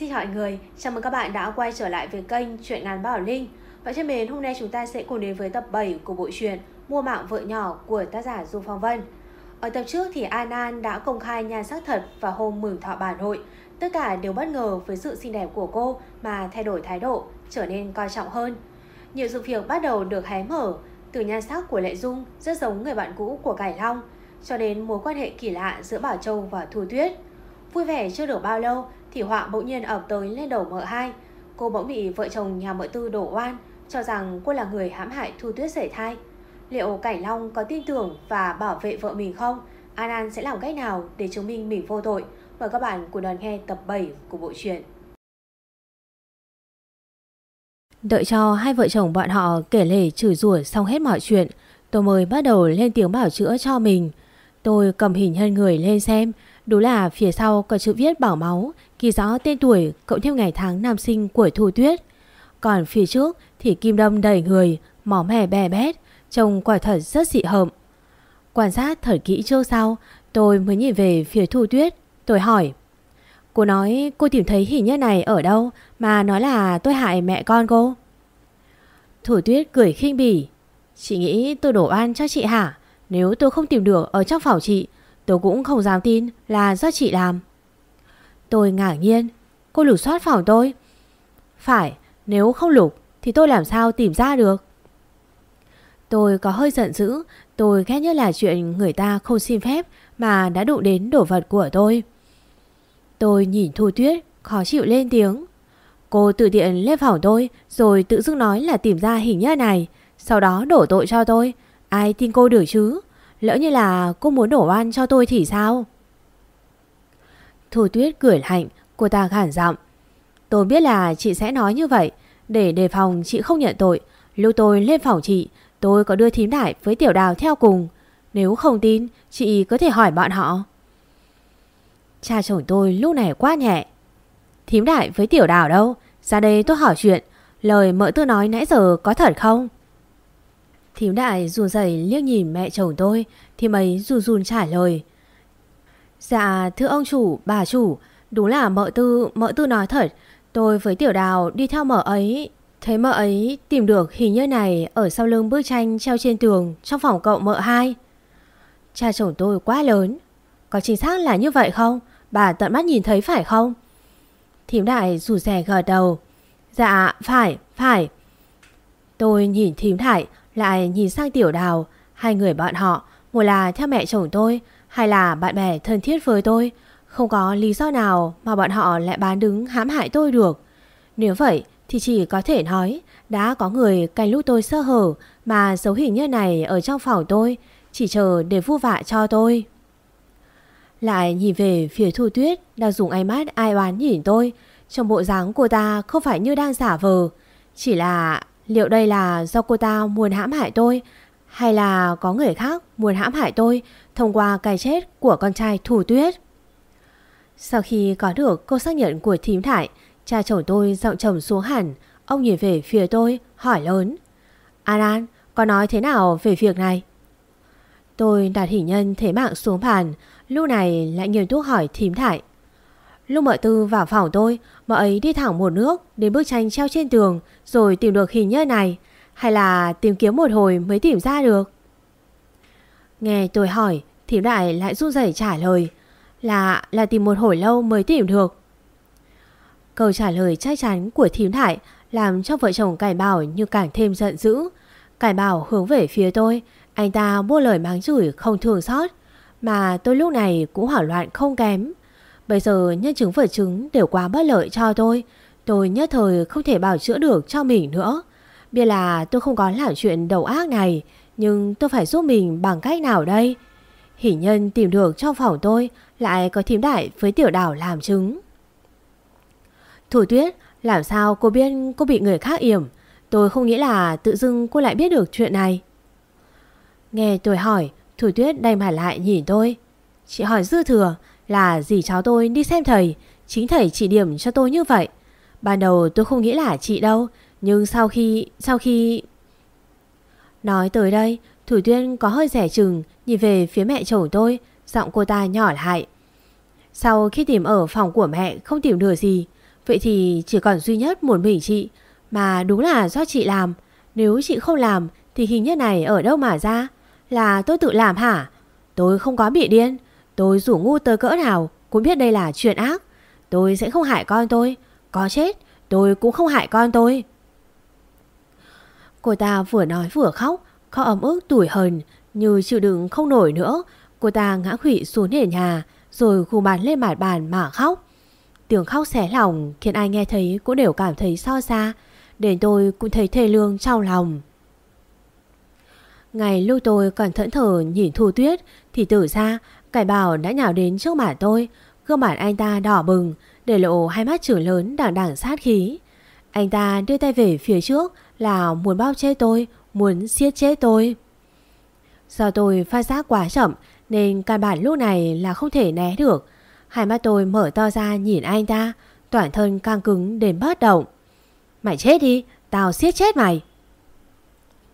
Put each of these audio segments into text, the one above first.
Xin hỏi người, chào mừng các bạn đã quay trở lại với kênh Chuyện ngàn Bảo Linh. Và trên mến hôm nay chúng ta sẽ cùng đến với tập 7 của bộ truyện Mua mạng vợ nhỏ của tác giả Du Phong Vân. Ở tập trước thì An An đã công khai nhan sắc thật và hôm mừng thọ bản hội Tất cả đều bất ngờ với sự xinh đẹp của cô mà thay đổi thái độ, trở nên coi trọng hơn. Nhiều sự việc bắt đầu được hé mở. Từ nhan sắc của Lệ Dung rất giống người bạn cũ của Cải Long Cho đến mối quan hệ kỳ lạ giữa Bảo Châu và Thu Tuyết. Vui vẻ chưa được bao lâu thì họa bỗng nhiên ập tới lên đầu mợ hai. Cô bỗng bị vợ chồng nhà mợ tư đổ oan, cho rằng cô là người hãm hại Thu Tuyết sảy thai. Liệu Cảnh Long có tin tưởng và bảo vệ vợ mình không? An An sẽ làm cách nào để chứng minh mình vô tội? Mời các bạn cùng đón nghe tập 7 của bộ truyện. Đợi cho hai vợ chồng bọn họ kể lể chửi rủa xong hết mọi chuyện, tôi mới bắt đầu lên tiếng bảo chữa cho mình. Tôi cầm hình nhân người lên xem, đúng là phía sau có chữ viết bảo máu, ghi rõ tên tuổi cộng thêm ngày tháng năm sinh của Thu Tuyết. Còn phía trước thì kim đâm đầy người, mỏ mẻ bè bét, trông quả thật rất dị hợm. Quan sát thật kỹ trước sau, tôi mới nhìn về phía Thu Tuyết, tôi hỏi. Cô nói cô tìm thấy hình nhân này ở đâu mà nói là tôi hại mẹ con cô. Thủ Tuyết cười khinh bỉ. Chị nghĩ tôi đổ oan cho chị hả? Nếu tôi không tìm được ở trong phòng chị, tôi cũng không dám tin là do chị làm. Tôi ngạc nhiên, cô lục soát phòng tôi. Phải, nếu không lục thì tôi làm sao tìm ra được. Tôi có hơi giận dữ, tôi ghét nhất là chuyện người ta không xin phép mà đã đụng đến đồ vật của tôi. Tôi nhìn Thu Tuyết, khó chịu lên tiếng. Cô tự tiện lên phòng tôi rồi tự dưng nói là tìm ra hình nhất này, sau đó đổ tội cho tôi. Ai tin cô được chứ? Lỡ như là cô muốn đổ oan cho tôi thì sao? Thu Tuyết cười lạnh, cô ta khản giọng. Tôi biết là chị sẽ nói như vậy, để đề phòng chị không nhận tội. Lúc tôi lên phòng chị, tôi có đưa thím đại với tiểu đào theo cùng. Nếu không tin, chị có thể hỏi bọn họ. Cha chồng tôi lúc này quá nhẹ. Thím đại với tiểu đào đâu? Ra đây tôi hỏi chuyện. Lời mợ tư nói nãy giờ có thật không? Thím đại run rẩy liếc nhìn mẹ chồng tôi Thì mấy run run trả lời Dạ thưa ông chủ, bà chủ. Đúng là mợ tư, mợ tư nói thật. Tôi với tiểu đào đi theo mợ ấy. Thấy mợ ấy tìm được hình như này Ở sau lưng bức tranh treo trên tường Trong phòng cậu mợ hai. Cha chồng tôi quá lớn. Có chính xác là như vậy không? Bà tận mắt nhìn thấy phải không? Thím đại rủ rè gật đầu. Dạ phải, phải. Tôi nhìn thím đại lại nhìn sang tiểu đào. Hai người bọn họ Một là theo mẹ chồng tôi hay là bạn bè thân thiết với tôi, Không có lý do nào mà bọn họ lại bán đứng hãm hại tôi được. Nếu vậy thì chỉ có thể nói, Đã có người canh lúc tôi sơ hở Mà giấu hình như này ở trong phòng tôi, Chỉ chờ để vu vạ cho tôi. Lại nhìn về phía Thu Tuyết Đang dùng ánh mắt ai oán nhìn tôi, Trong bộ dáng cô ta không phải như đang giả vờ. Chỉ là Liệu đây là do cô ta muốn hãm hại tôi hay là có người khác muốn hãm hại tôi thông qua cái chết của con trai thủ tuyết? Sau khi có được câu xác nhận của thím thải, cha chồng tôi giọng trầm xuống hẳn, ông nhìn về phía tôi, hỏi lớn. An An, có nói thế nào về việc này? Tôi đặt hình nhân thế mạng xuống bàn, lúc này lại nghiêm túc hỏi thím thải. Lúc mợ tư vào phòng tôi, mợ ấy đi thẳng một nước đến bức tranh treo trên tường rồi tìm được hình nhân này. Hay là tìm kiếm một hồi mới tìm ra được? Nghe tôi hỏi, thím đại lại run rẩy trả lời. Là là tìm một hồi lâu mới tìm được. Câu trả lời chắc chắn của thím đại làm cho vợ chồng cải bảo như càng thêm giận dữ. Cải bảo hướng về phía tôi, anh ta buông lời mắng chửi không thường xót. Mà tôi lúc này cũng hoảng loạn không kém. Bây giờ nhân chứng vật chứng đều quá bất lợi cho tôi. Tôi nhất thời không thể bảo chữa được cho mình nữa. Biết là tôi không có làm chuyện đầu ác này, nhưng tôi phải giúp mình bằng cách nào đây? Hỷ nhân tìm được trong phòng tôi lại có thím đại với tiểu đảo làm chứng. Thủ tuyết, làm sao cô biết cô bị người khác yểm? Tôi không nghĩ là tự dưng cô lại biết được chuyện này. Nghe tôi hỏi, thủ tuyết đành mặt lại nhìn tôi. Chị hỏi dư thừa, là gì cháu tôi đi xem thầy Chính thầy chỉ điểm cho tôi như vậy Ban đầu tôi không nghĩ là chị đâu nhưng sau khi Sau khi Nói tới đây, Thủ Tuyên có hơi rẻ chừng, Nhìn về phía mẹ chồng tôi, Giọng cô ta nhỏ lại. Sau khi tìm ở phòng của mẹ, không tìm được gì. Vậy thì chỉ còn duy nhất một mình chị, Mà đúng là do chị làm. Nếu chị không làm, Thì hình nhất này ở đâu mà ra? Là tôi tự làm hả? Tôi không có bị điên. Tôi dù ngu tới cỡ nào Cũng biết đây là chuyện ác. Tôi sẽ không hại con tôi. Có chết, tôi cũng không hại con tôi. Cô ta vừa nói vừa khóc Khóc ấm ức tủi hờn, Như chịu đựng không nổi nữa Cô ta ngã khủy xuống nền nhà, Rồi khu bàn lên mặt bàn mà khóc Tiếng khóc xé lòng, khiến ai nghe thấy cũng đều cảm thấy so xa. Đến tôi cũng thấy thê lương trong lòng. Ngày lúc tôi còn thẫn thờ nhìn Thu Tuyết, thì tử ra, cải bảo đã nhào đến trước mặt tôi. Gương mặt anh ta đỏ bừng, để lộ hai mắt trưởng lớn đằng đằng sát khí. Anh ta đưa tay về phía trước là muốn bao chết tôi, muốn siết chết tôi. Do tôi phát giác quá chậm nên căn bản lúc này là không thể né được. Hai mắt tôi mở to ra nhìn anh ta Toàn thân căng cứng đến bất động. Mày chết đi Tao siết chết mày.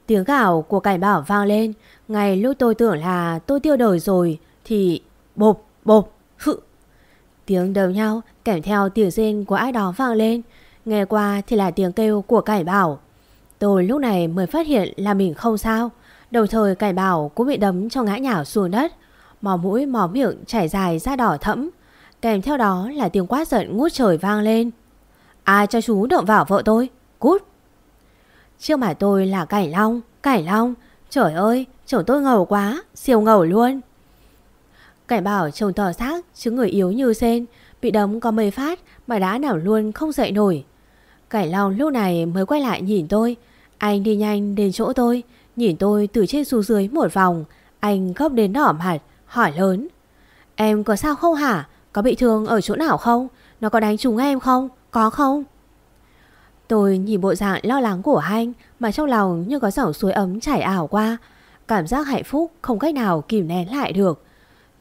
Tiếng gạo của cảnh bảo vang lên. Ngay lúc tôi tưởng là tôi tiêu đời rồi Thì bộp bộp hự. Tiếng đầu nhau kèm theo tiếng rên của ai đó vang lên. Nghe qua thì là tiếng kêu của cảnh bảo. Tôi lúc này mới phát hiện là mình không sao. Đồng thời cải bảo cũng bị đấm cho ngã nhào xuống đất. Mò mũi, mò miệng chảy dài ra đỏ thẫm. Kèm theo đó là tiếng quát giận ngút trời vang lên. Ai cho chú động vào vợ tôi? Cút! Trước mặt tôi là Cải Long Cải Long. Trời ơi, chồng tôi ngầu quá, Siêu ngầu luôn. Cải bảo chồng tỏ xác chứ người yếu như sen. Bị đấm có mây phát Mà đã nào luôn không dậy nổi. Cải Long lúc này mới quay lại nhìn tôi Anh đi nhanh đến chỗ tôi, Nhìn tôi từ trên xuống dưới một vòng Anh khóc đến đỏ mặt Hỏi lớn Em có sao không hả có bị thương ở chỗ nào không? Nó có đánh trúng em không? Có không? Tôi nhìn bộ dạng lo lắng của anh mà trong lòng như có dòng suối ấm chảy ảo qua. Cảm giác hạnh phúc không cách nào kìm nén lại được.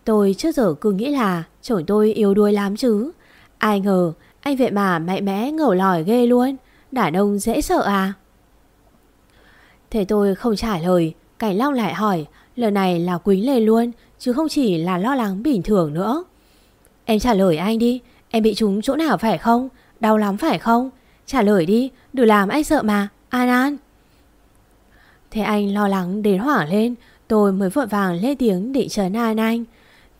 Tôi trước giờ cứ nghĩ là chồng tôi yếu đuối lắm chứ. Ai ngờ anh vậy mà mạnh mẽ ngầu lòi ghê luôn. Đàn ông dễ sợ à? Thế tôi không trả lời. Cảnh Long lại hỏi. Lời này là quính Lê luôn, chứ không chỉ là lo lắng bình thường nữa. Em trả lời anh đi, Em bị trúng chỗ nào phải không Đau lắm phải không Trả lời đi, Đừng làm anh sợ mà, An An Thế anh lo lắng đến hoảng lên, Tôi mới vội vàng lên tiếng định trấn an anh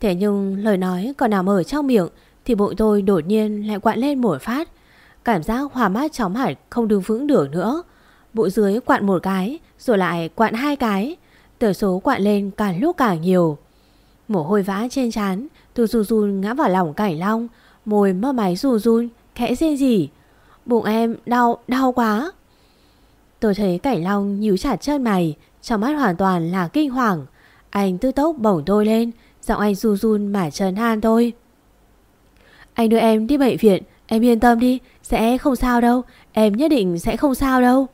Thế nhưng lời nói còn nằm ở trong miệng thì bụng tôi đột nhiên lại quặn lên một phát. Cảm giác hòa mát chóng hẳn không đứng vững được nữa. Bụng dưới quặn một cái, Rồi lại quặn hai cái. Tờ số quặn lên càng lúc càng nhiều. Mồ hôi vã trên trán, Tôi run run ngã vào lòng cảnh long. Môi mơ máy run run, Khẽ rên gì Bụng em đau đau quá. Tôi thấy cảnh long nhíu chặt chân mày, Trong mắt hoàn toàn là kinh hoàng. Anh tư tốc bổng tôi lên, Giọng anh run run mà trấn an tôi. Anh đưa em đi bệnh viện Em yên tâm đi Sẽ không sao đâu Em nhất định sẽ không sao đâu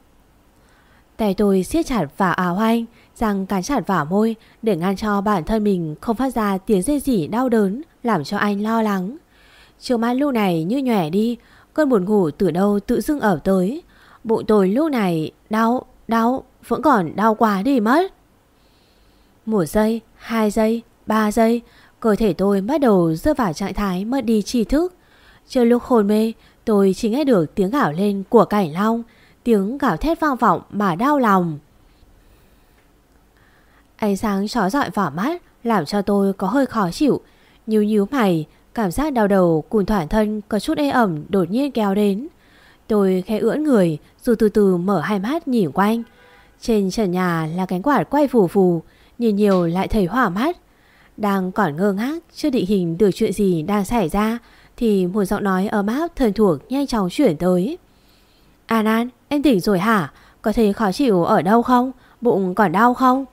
Tay tôi siết chặt vào áo anh Răng cắn chặt vào môi để ngăn cho bản thân mình không phát ra tiếng dây dỉ đau đớn làm cho anh lo lắng. Chiều mắt lúc này như nhòe đi, cơn buồn ngủ từ đâu tự dưng ở tới. Bụng tôi lúc này đau, đau, vẫn còn đau quá đi mất. Một giây, hai giây, ba giây, cơ thể tôi bắt đầu rơi vào trạng thái mất đi tri thức. Trước lúc hồn mê, tôi chỉ nghe được tiếng gào lên của cảnh long, tiếng gào thét vang vọng mà đau lòng. Ánh sáng chói dọi vào mắt làm cho tôi có hơi khó chịu. Nhíu nhíu mày, cảm giác đau đầu cùng thoản thân có chút ê ẩm đột nhiên kéo đến. Tôi khẽ ưỡn người rồi từ từ mở hai mắt nhìn quanh. Trên trần nhà là cánh quạt quay phù phù, nhìn nhiều lại thấy hỏa mắt. Đang còn ngơ ngác chưa định hình được chuyện gì đang xảy ra thì một giọng nói ấm áp thân thuộc nhanh chóng chuyển tới. An An, em tỉnh rồi hả? Có thấy khó chịu ở đâu không? Bụng còn đau không?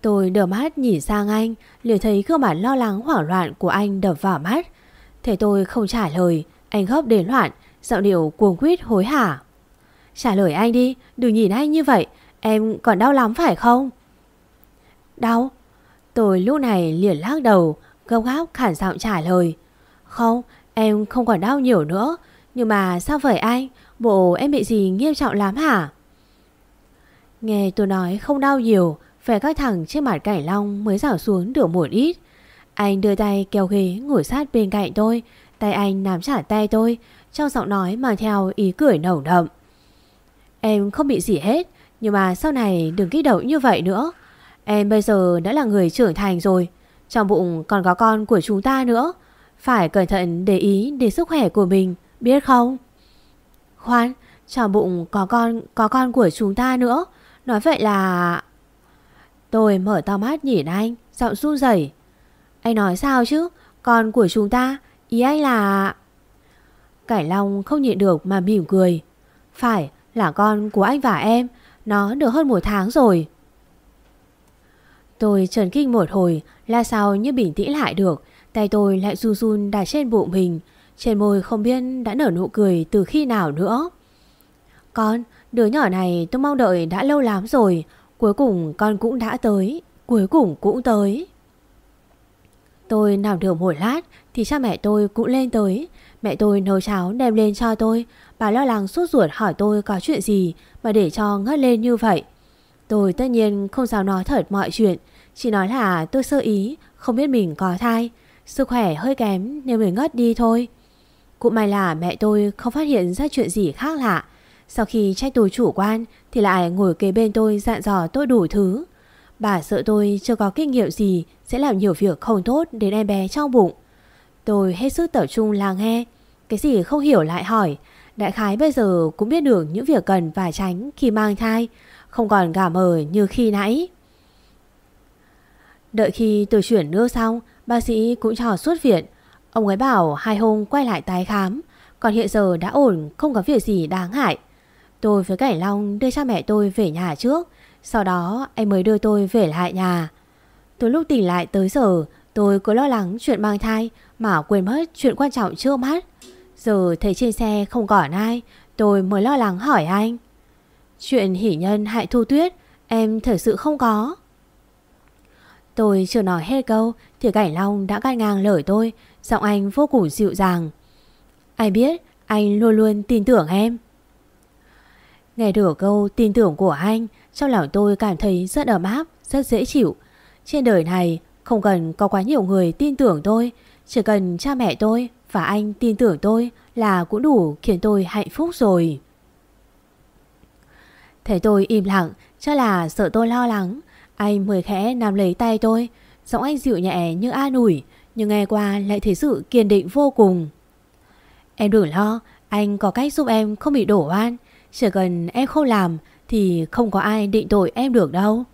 Tôi đờ mắt nhìn sang anh, liền thấy gương mặt lo lắng hoảng loạn của anh đập vào mắt. Thế tôi không trả lời, anh gấp đến loạn, giọng điệu cuồng quýt hối hả. Trả lời anh đi, đừng nhìn anh như vậy, em còn đau lắm phải không? Đau? Tôi lúc này liền lắc đầu, gấp gáp khản giọng trả lời. Không, em không còn đau nhiều nữa, nhưng mà sao vậy anh? Bộ em bị gì nghiêm trọng lắm hả? Nghe tôi nói không đau nhiều, Vẻ các thẳng trên mặt cải long mới rảo xuống được một ít. Anh đưa tay kéo ghế ngồi sát bên cạnh tôi, Tay anh nắm chặt tay tôi Trong giọng nói mang theo ý cười nồng đậm Em không bị gì hết Nhưng mà sau này đừng kích động như vậy nữa Em bây giờ đã là người trưởng thành rồi. Trong bụng còn có con của chúng ta nữa. Phải cẩn thận để ý đến sức khỏe của mình, Biết không? Khoan, Trong bụng có con có con của chúng ta nữa. Nói vậy là Tôi mở to mắt nhìn anh, Giọng run rẩy. Anh nói sao chứ? Con của chúng ta, Ý anh là Cải Long không nhịn được mà mỉm cười. Phải, là con của anh và em, Nó được hơn một tháng rồi. Tôi trần kinh một hồi Là sao như bình tĩnh lại được. Tay tôi lại run run đặt trên bụng mình. Trên môi không biết đã nở nụ cười từ khi nào nữa. Con, đứa nhỏ này tôi mong đợi đã lâu lắm rồi. Cuối cùng con cũng đã tới. Cuối cùng cũng tới. Tôi nằm được một lát Thì cha mẹ tôi cũng lên tới. Mẹ tôi nấu cháo đem lên cho tôi. Bà lo lắng suốt ruột hỏi tôi có chuyện gì Mà để cho ngất lên như vậy. Tôi tất nhiên không dám nói thật mọi chuyện. Chỉ nói là tôi sơ ý, Không biết mình có thai. Sức khỏe hơi kém nên mới ngất đi thôi. Cũng may là mẹ tôi không phát hiện ra chuyện gì khác lạ. Sau khi trách tôi chủ quan Thì lại ngồi kế bên tôi dặn dò tôi đủ thứ. Bà sợ tôi chưa có kinh nghiệm gì Sẽ làm nhiều việc không tốt đến em bé trong bụng. Tôi hết sức tập trung lắng nghe. Cái gì không hiểu lại hỏi. Đại khái bây giờ cũng biết được những việc cần và tránh khi mang thai. Không còn gà mờ như khi nãy. Đợi khi tôi chuyển nước xong, Bác sĩ cũng cho xuất viện. Ông ấy bảo hai hôm quay lại tái khám, Còn hiện giờ đã ổn, Không có việc gì đáng hại Tôi với Cảnh Long đưa cha mẹ tôi về nhà trước, Sau đó anh mới đưa tôi về lại nhà. Từ lúc tỉnh lại tới giờ, Tôi cứ lo lắng chuyện mang thai, Mà quên mất chuyện quan trọng chưa mắt. Giờ thấy trên xe không còn ai, Tôi mới lo lắng hỏi anh. Chuyện hỷ nhân hại thu tuyết, Em thật sự không có. Tôi chưa nói hết câu, Thì Cảnh Long đã cắt ngang lời tôi, Giọng anh vô cùng dịu dàng. Anh biết, anh luôn luôn tin tưởng em. Nghe được câu tin tưởng của anh, Trong lòng tôi cảm thấy rất ấm áp, Rất dễ chịu. Trên đời này, không cần có quá nhiều người tin tưởng tôi, Chỉ cần cha mẹ tôi và anh tin tưởng tôi là cũng đủ khiến tôi hạnh phúc rồi. Thế tôi im lặng, chắc là sợ tôi lo lắng. Anh mười khẽ nắm lấy tay tôi, giọng anh dịu nhẹ như an ủi, nhưng nghe qua lại thấy sự kiên định vô cùng. Em đừng lo, anh có cách giúp em không bị đổ oan. Chỉ cần em không làm thì không có ai định tội em được đâu.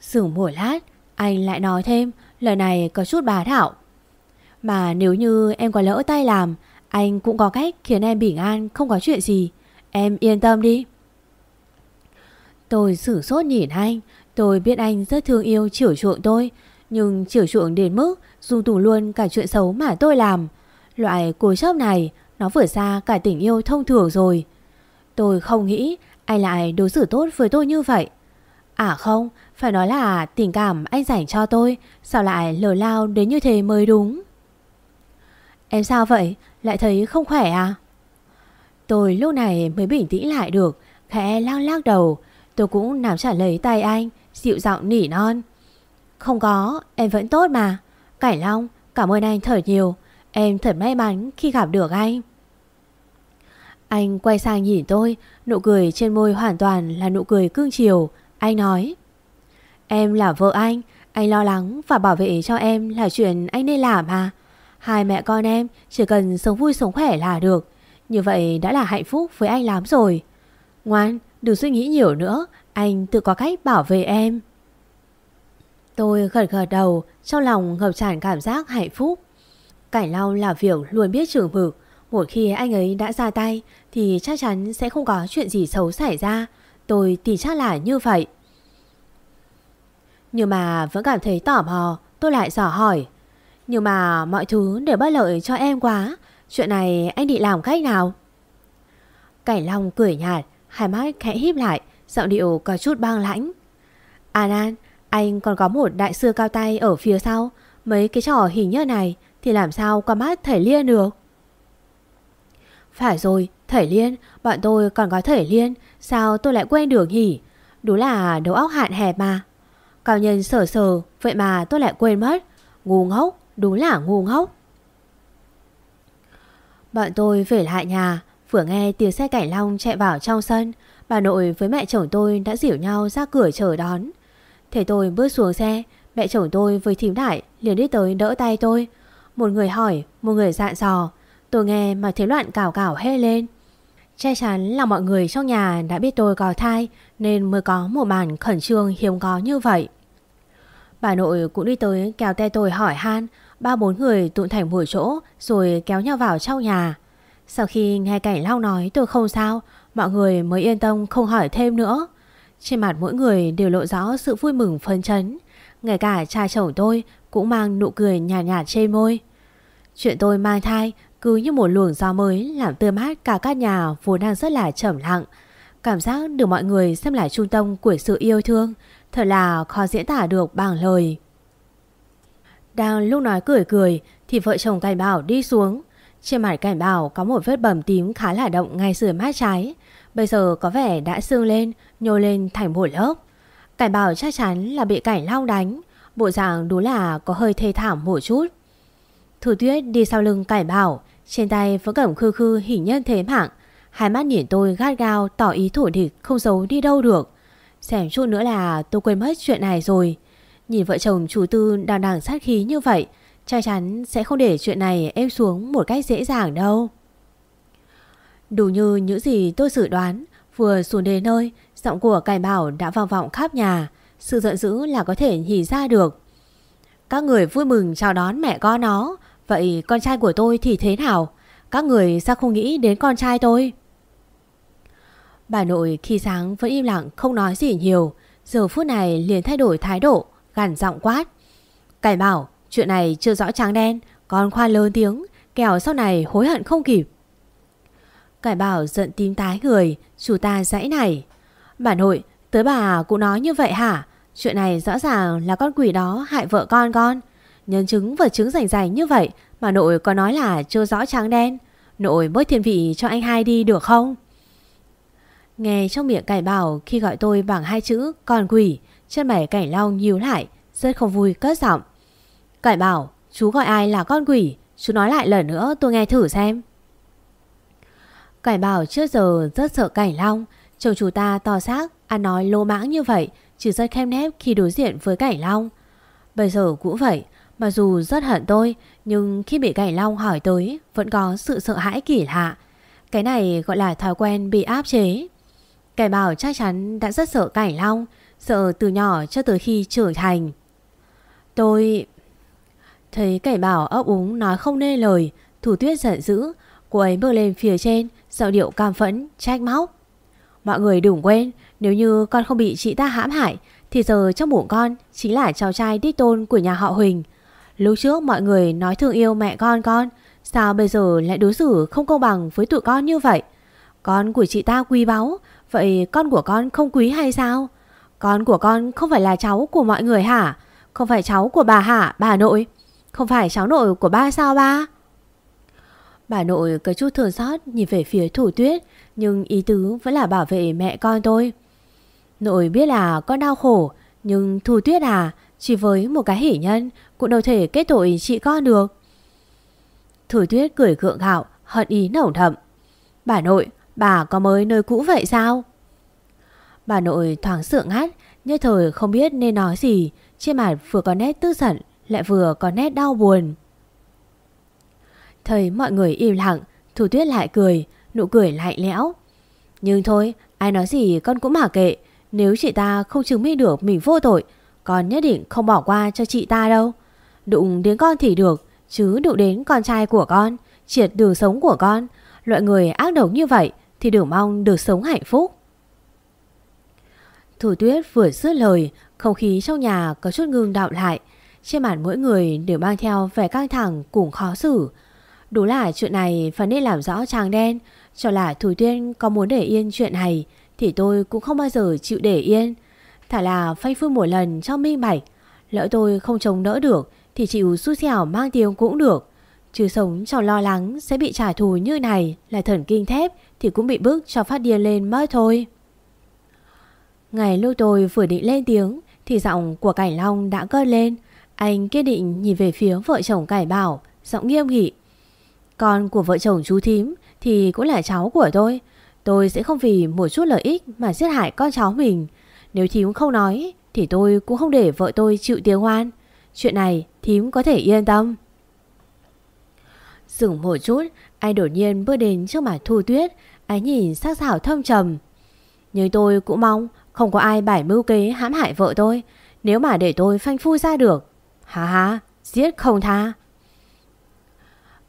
Sửng một lát, anh lại nói thêm, lời này có chút bá đạo. Mà nếu như em có lỡ tay làm Anh cũng có cách khiến em bình an Không có chuyện gì Em yên tâm đi Tôi sửng sốt nhìn anh. Tôi biết anh rất thương yêu chiều chuộng tôi. Nhưng chiều chuộng đến mức Dung tùng luôn cả chuyện xấu mà tôi làm. Loại cố chấp này, Nó vừa xa cả tình yêu thông thường rồi. Tôi không nghĩ Anh lại đối xử tốt với tôi như vậy. À không, Phải nói là tình cảm anh dành cho tôi, Sao lại lờ lao đến như thế mới đúng? Em sao vậy? Lại thấy không khỏe à? Tôi lúc này mới bình tĩnh lại được, Khẽ lắc lắc đầu. Tôi cũng nắm trả lấy tay anh Dịu giọng nỉ non. Không có, em vẫn tốt mà. Cải Long, cảm ơn anh thở nhiều. Em thật may mắn khi gặp được anh. Anh quay sang nhìn tôi Nụ cười trên môi hoàn toàn là nụ cười cương chiều. Anh nói Em là vợ anh Anh lo lắng và bảo vệ cho em là chuyện anh nên làm à. Hai mẹ con em chỉ cần sống vui sống khỏe là được. Như vậy đã là hạnh phúc với anh lắm rồi. Ngoan, đừng suy nghĩ nhiều nữa. Anh tự có cách bảo vệ em. Tôi gật gật đầu, trong lòng ngập tràn cảm giác hạnh phúc. Cải Long là việc luôn biết trường mực. Một khi anh ấy đã ra tay thì chắc chắn sẽ không có chuyện gì xấu xảy ra. Tôi thì chắc là như vậy. Nhưng mà vẫn cảm thấy tò mò, tôi lại dò hỏi. Nhưng mà mọi thứ đều bất lợi cho em quá Chuyện này anh định làm cách nào Cảnh Long cười nhạt Hai mắt khẽ híp lại Giọng điệu có chút băng lãnh. An An Anh còn có một đại sư cao tay ở phía sau. Mấy cái trò hình như này Thì làm sao qua mắt Thầy Liên được? Phải rồi Thầy Liên Bọn tôi còn có Thầy Liên Sao tôi lại quên được nhỉ? Đúng là đầu óc hạn hẹp mà. Cao nhân sở sờ Vậy mà tôi lại quên mất. Ngu ngốc Đúng là ngu ngốc. Bọn tôi về lại nhà, vừa nghe tiếng xe cảnh long chạy vào trong sân, bà nội với mẹ chồng tôi đã dìu nhau ra cửa chờ đón. Thế tôi bước xuống xe, mẹ chồng tôi với thím đại liền đi tới đỡ tay tôi. Một người hỏi, một người dạn dò. Tôi nghe mà thấy loạn cào cào hê lên. Chắc chắn là mọi người trong nhà đã biết tôi có thai nên mới có một màn khẩn trương hiếm có như vậy. Bà nội cũng đi tới kéo tay tôi hỏi han, ba bốn người tụi thành một chỗ rồi kéo nhau vào trong nhà. Sau khi nghe cảnh lao nói tôi không sao, mọi người mới yên tâm không hỏi thêm nữa. Trên mặt mỗi người đều lộ rõ sự vui mừng phấn chấn. Ngay cả cha chồng tôi cũng mang nụ cười nhạt nhạt trên môi. Chuyện tôi mang thai cứ như một luồng gió mới làm tươi mát cả các nhà vốn đang rất là trầm lặng. Cảm giác được mọi người xem là trung tâm của sự yêu thương thật là khó diễn tả được bằng lời. Đang lúc nói cười cười thì vợ chồng Cảnh Bảo đi xuống. Trên mặt Cảnh Bảo có một vết bầm tím khá là động ngay sửa mắt trái. Bây giờ có vẻ đã sưng lên, nhô lên thành một lớp. Cảnh Bảo chắc chắn là bị Cảnh Long đánh. Bộ dạng đúng là có hơi thê thảm một chút. Thủ tuyết đi sau lưng Cảnh Bảo, trên tay vẫn cầm khư khư hình nhân thế mạng. Hai mắt nhìn tôi gắt gao tỏ ý thủ địch không giấu đi đâu được. Xem chút nữa là tôi quên mất chuyện này rồi. Nhìn vợ chồng chủ tư đang đằng sát khí như vậy, chắc chắn sẽ không để chuyện này êm xuống một cách dễ dàng đâu. Đủ như những gì tôi dự đoán, vừa xuống đến nơi, giọng của cải bảo đã vang vọng khắp nhà. Sự giận dữ là có thể nhìn ra được. Các người vui mừng chào đón mẹ con nó, vậy con trai của tôi thì thế nào? Các người sao không nghĩ đến con trai tôi? Bà nội khi sáng vẫn im lặng không nói gì nhiều, giờ phút này liền thay đổi thái độ, gằn giọng quát. Cải bảo, chuyện này chưa rõ trắng đen, con khoan lớn tiếng, kẻo sau này hối hận không kịp. Cải bảo giận tím tái người, chủ ta dãy này. Bà nội, tới bà cũng nói như vậy hả? Chuyện này rõ ràng là con quỷ đó hại vợ con con. Nhân chứng và chứng rảnh rảnh như vậy mà nội có nói là chưa rõ trắng đen. Nội bớt thiên vị cho anh hai đi được không? Nghe trong miệng cải bảo khi gọi tôi bằng hai chữ con quỷ, chân mày cảnh long nhíu lại, rất không vui cất giọng. Cải bảo, chú gọi ai là con quỷ, chú nói lại lần nữa tôi nghe thử xem. Cải bảo trước giờ rất sợ cảnh long, chồng chú ta to xác, ăn nói lô mãng như vậy, chỉ rất khem nép khi đối diện với cảnh long. Bây giờ cũng vậy, mặc dù rất hận tôi, nhưng khi bị cảnh long hỏi tới, vẫn có sự sợ hãi kỳ lạ. Cái này gọi là thói quen bị áp chế. Cải bảo chắc chắn đã rất sợ cảnh long, sợ từ nhỏ cho tới khi trưởng thành. Tôi... Thấy kẻ bảo ấp úng nói không nên lời, thủ tuyết giận dữ, cô ấy bước lên phía trên, giọng điệu cam phẫn, trách móc. Mọi người đừng quên, nếu như con không bị chị ta hãm hại, thì giờ trong bụng con chính là cháu trai đích tôn của nhà họ Huỳnh. Lúc trước mọi người nói thương yêu mẹ con con, sao bây giờ lại đối xử không công bằng với tụi con như vậy? Con của chị ta quý báu, vậy con của con không quý hay sao? Con của con không phải là cháu của mọi người hả? Không phải cháu của bà hả, bà nội? Không phải cháu nội của ba sao ba? Bà nội có chút thường xót nhìn về phía thủ tuyết, nhưng ý tứ vẫn là bảo vệ mẹ con tôi. Nội biết là con đau khổ, nhưng thủ tuyết à, chỉ với một cái hỉ nhân cũng đâu thể kết tội chị con được. Thủ tuyết cười gượng gạo, hận ý nồng thầm. Bà nội, bà có mới nơi cũ vậy sao? Bà nội thoáng sượng hát như thời không biết nên nói gì, trên mặt vừa có nét tức giận, lại vừa có nét đau buồn. Thấy mọi người im lặng, Thủ Tuyết lại cười, nụ cười lạnh lẽo. Nhưng thôi, ai nói gì con cũng mà kệ, nếu chị ta không chứng minh được mình vô tội, con nhất định không bỏ qua cho chị ta đâu. Đụng đến con thì được, chứ đụng đến con trai của con, triệt đường sống của con. Loại người ác độc như vậy thì đừng mong được sống hạnh phúc. Thủ tuyết vừa dứt lời, không khí trong nhà có chút ngưng đọng lại. Trên mặt mỗi người đều mang theo vẻ căng thẳng, cùng khó xử. Đúng là chuyện này phải nên làm rõ trang đen. Cho là Thủ Tuyên có muốn để yên chuyện này, thì tôi cũng không bao giờ chịu để yên. Thả là phanh phương một lần cho minh bạch. Lỡ tôi không chống đỡ được, thì chịu xui xẻo mang tiếng cũng được. Chứ sống cho lo lắng sẽ bị trả thù như này là thần kinh thép, thì cũng bị bức cho phát điên lên mất thôi. Ngày lúc tôi vừa định lên tiếng, thì giọng của Cảnh Long đã cất lên. Anh quyết định nhìn về phía vợ chồng Cải Bảo, giọng nghiêm nghị. Con của vợ chồng chú thím thì cũng là cháu của tôi. Tôi sẽ không vì một chút lợi ích mà giết hại con cháu mình. Nếu thím không nói thì tôi cũng không để vợ tôi chịu tiếng oan. Chuyện này thím có thể yên tâm. Dừng một chút, anh đột nhiên bước đến trước mặt Thu Tuyết, anh nhìn sắc sảo thâm trầm. Nhưng tôi cũng mong không có ai bài mưu kế hãm hại vợ tôi, nếu mà để tôi phanh phui ra được. Hả hả, giết không tha.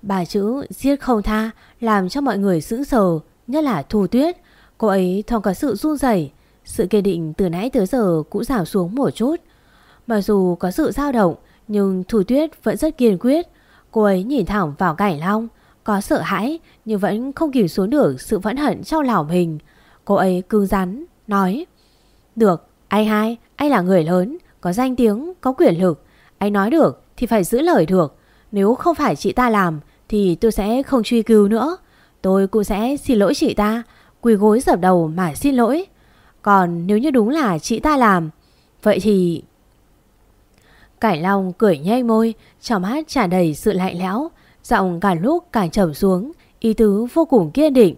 Bà chữ giết không tha làm cho mọi người sững sờ, nhất là Thu Tuyết. Cô ấy thông có sự run rẩy, sự kiên định từ nãy tới giờ cũng giảm xuống một chút. Mặc dù có sự dao động, nhưng Thu Tuyết vẫn rất kiên quyết. Cô ấy nhìn thẳng vào cảnh long, có sợ hãi nhưng vẫn không kìm xuống được sự phẫn hận trong lòng mình. Cô ấy cứng rắn, nói Được, anh hai, anh là người lớn, có danh tiếng, có quyền lực. Anh nói được thì phải giữ lời được. Nếu không phải chị ta làm thì tôi sẽ không truy cứu nữa. Tôi cũng sẽ xin lỗi chị ta, quỳ gối dập đầu mà xin lỗi. Còn nếu như đúng là chị ta làm, vậy thì... Cải Long cười nhây môi, trong mắt tràn đầy sự lạnh lẽo, giọng cả lúc càng trầm xuống, ý tứ vô cùng kiên định.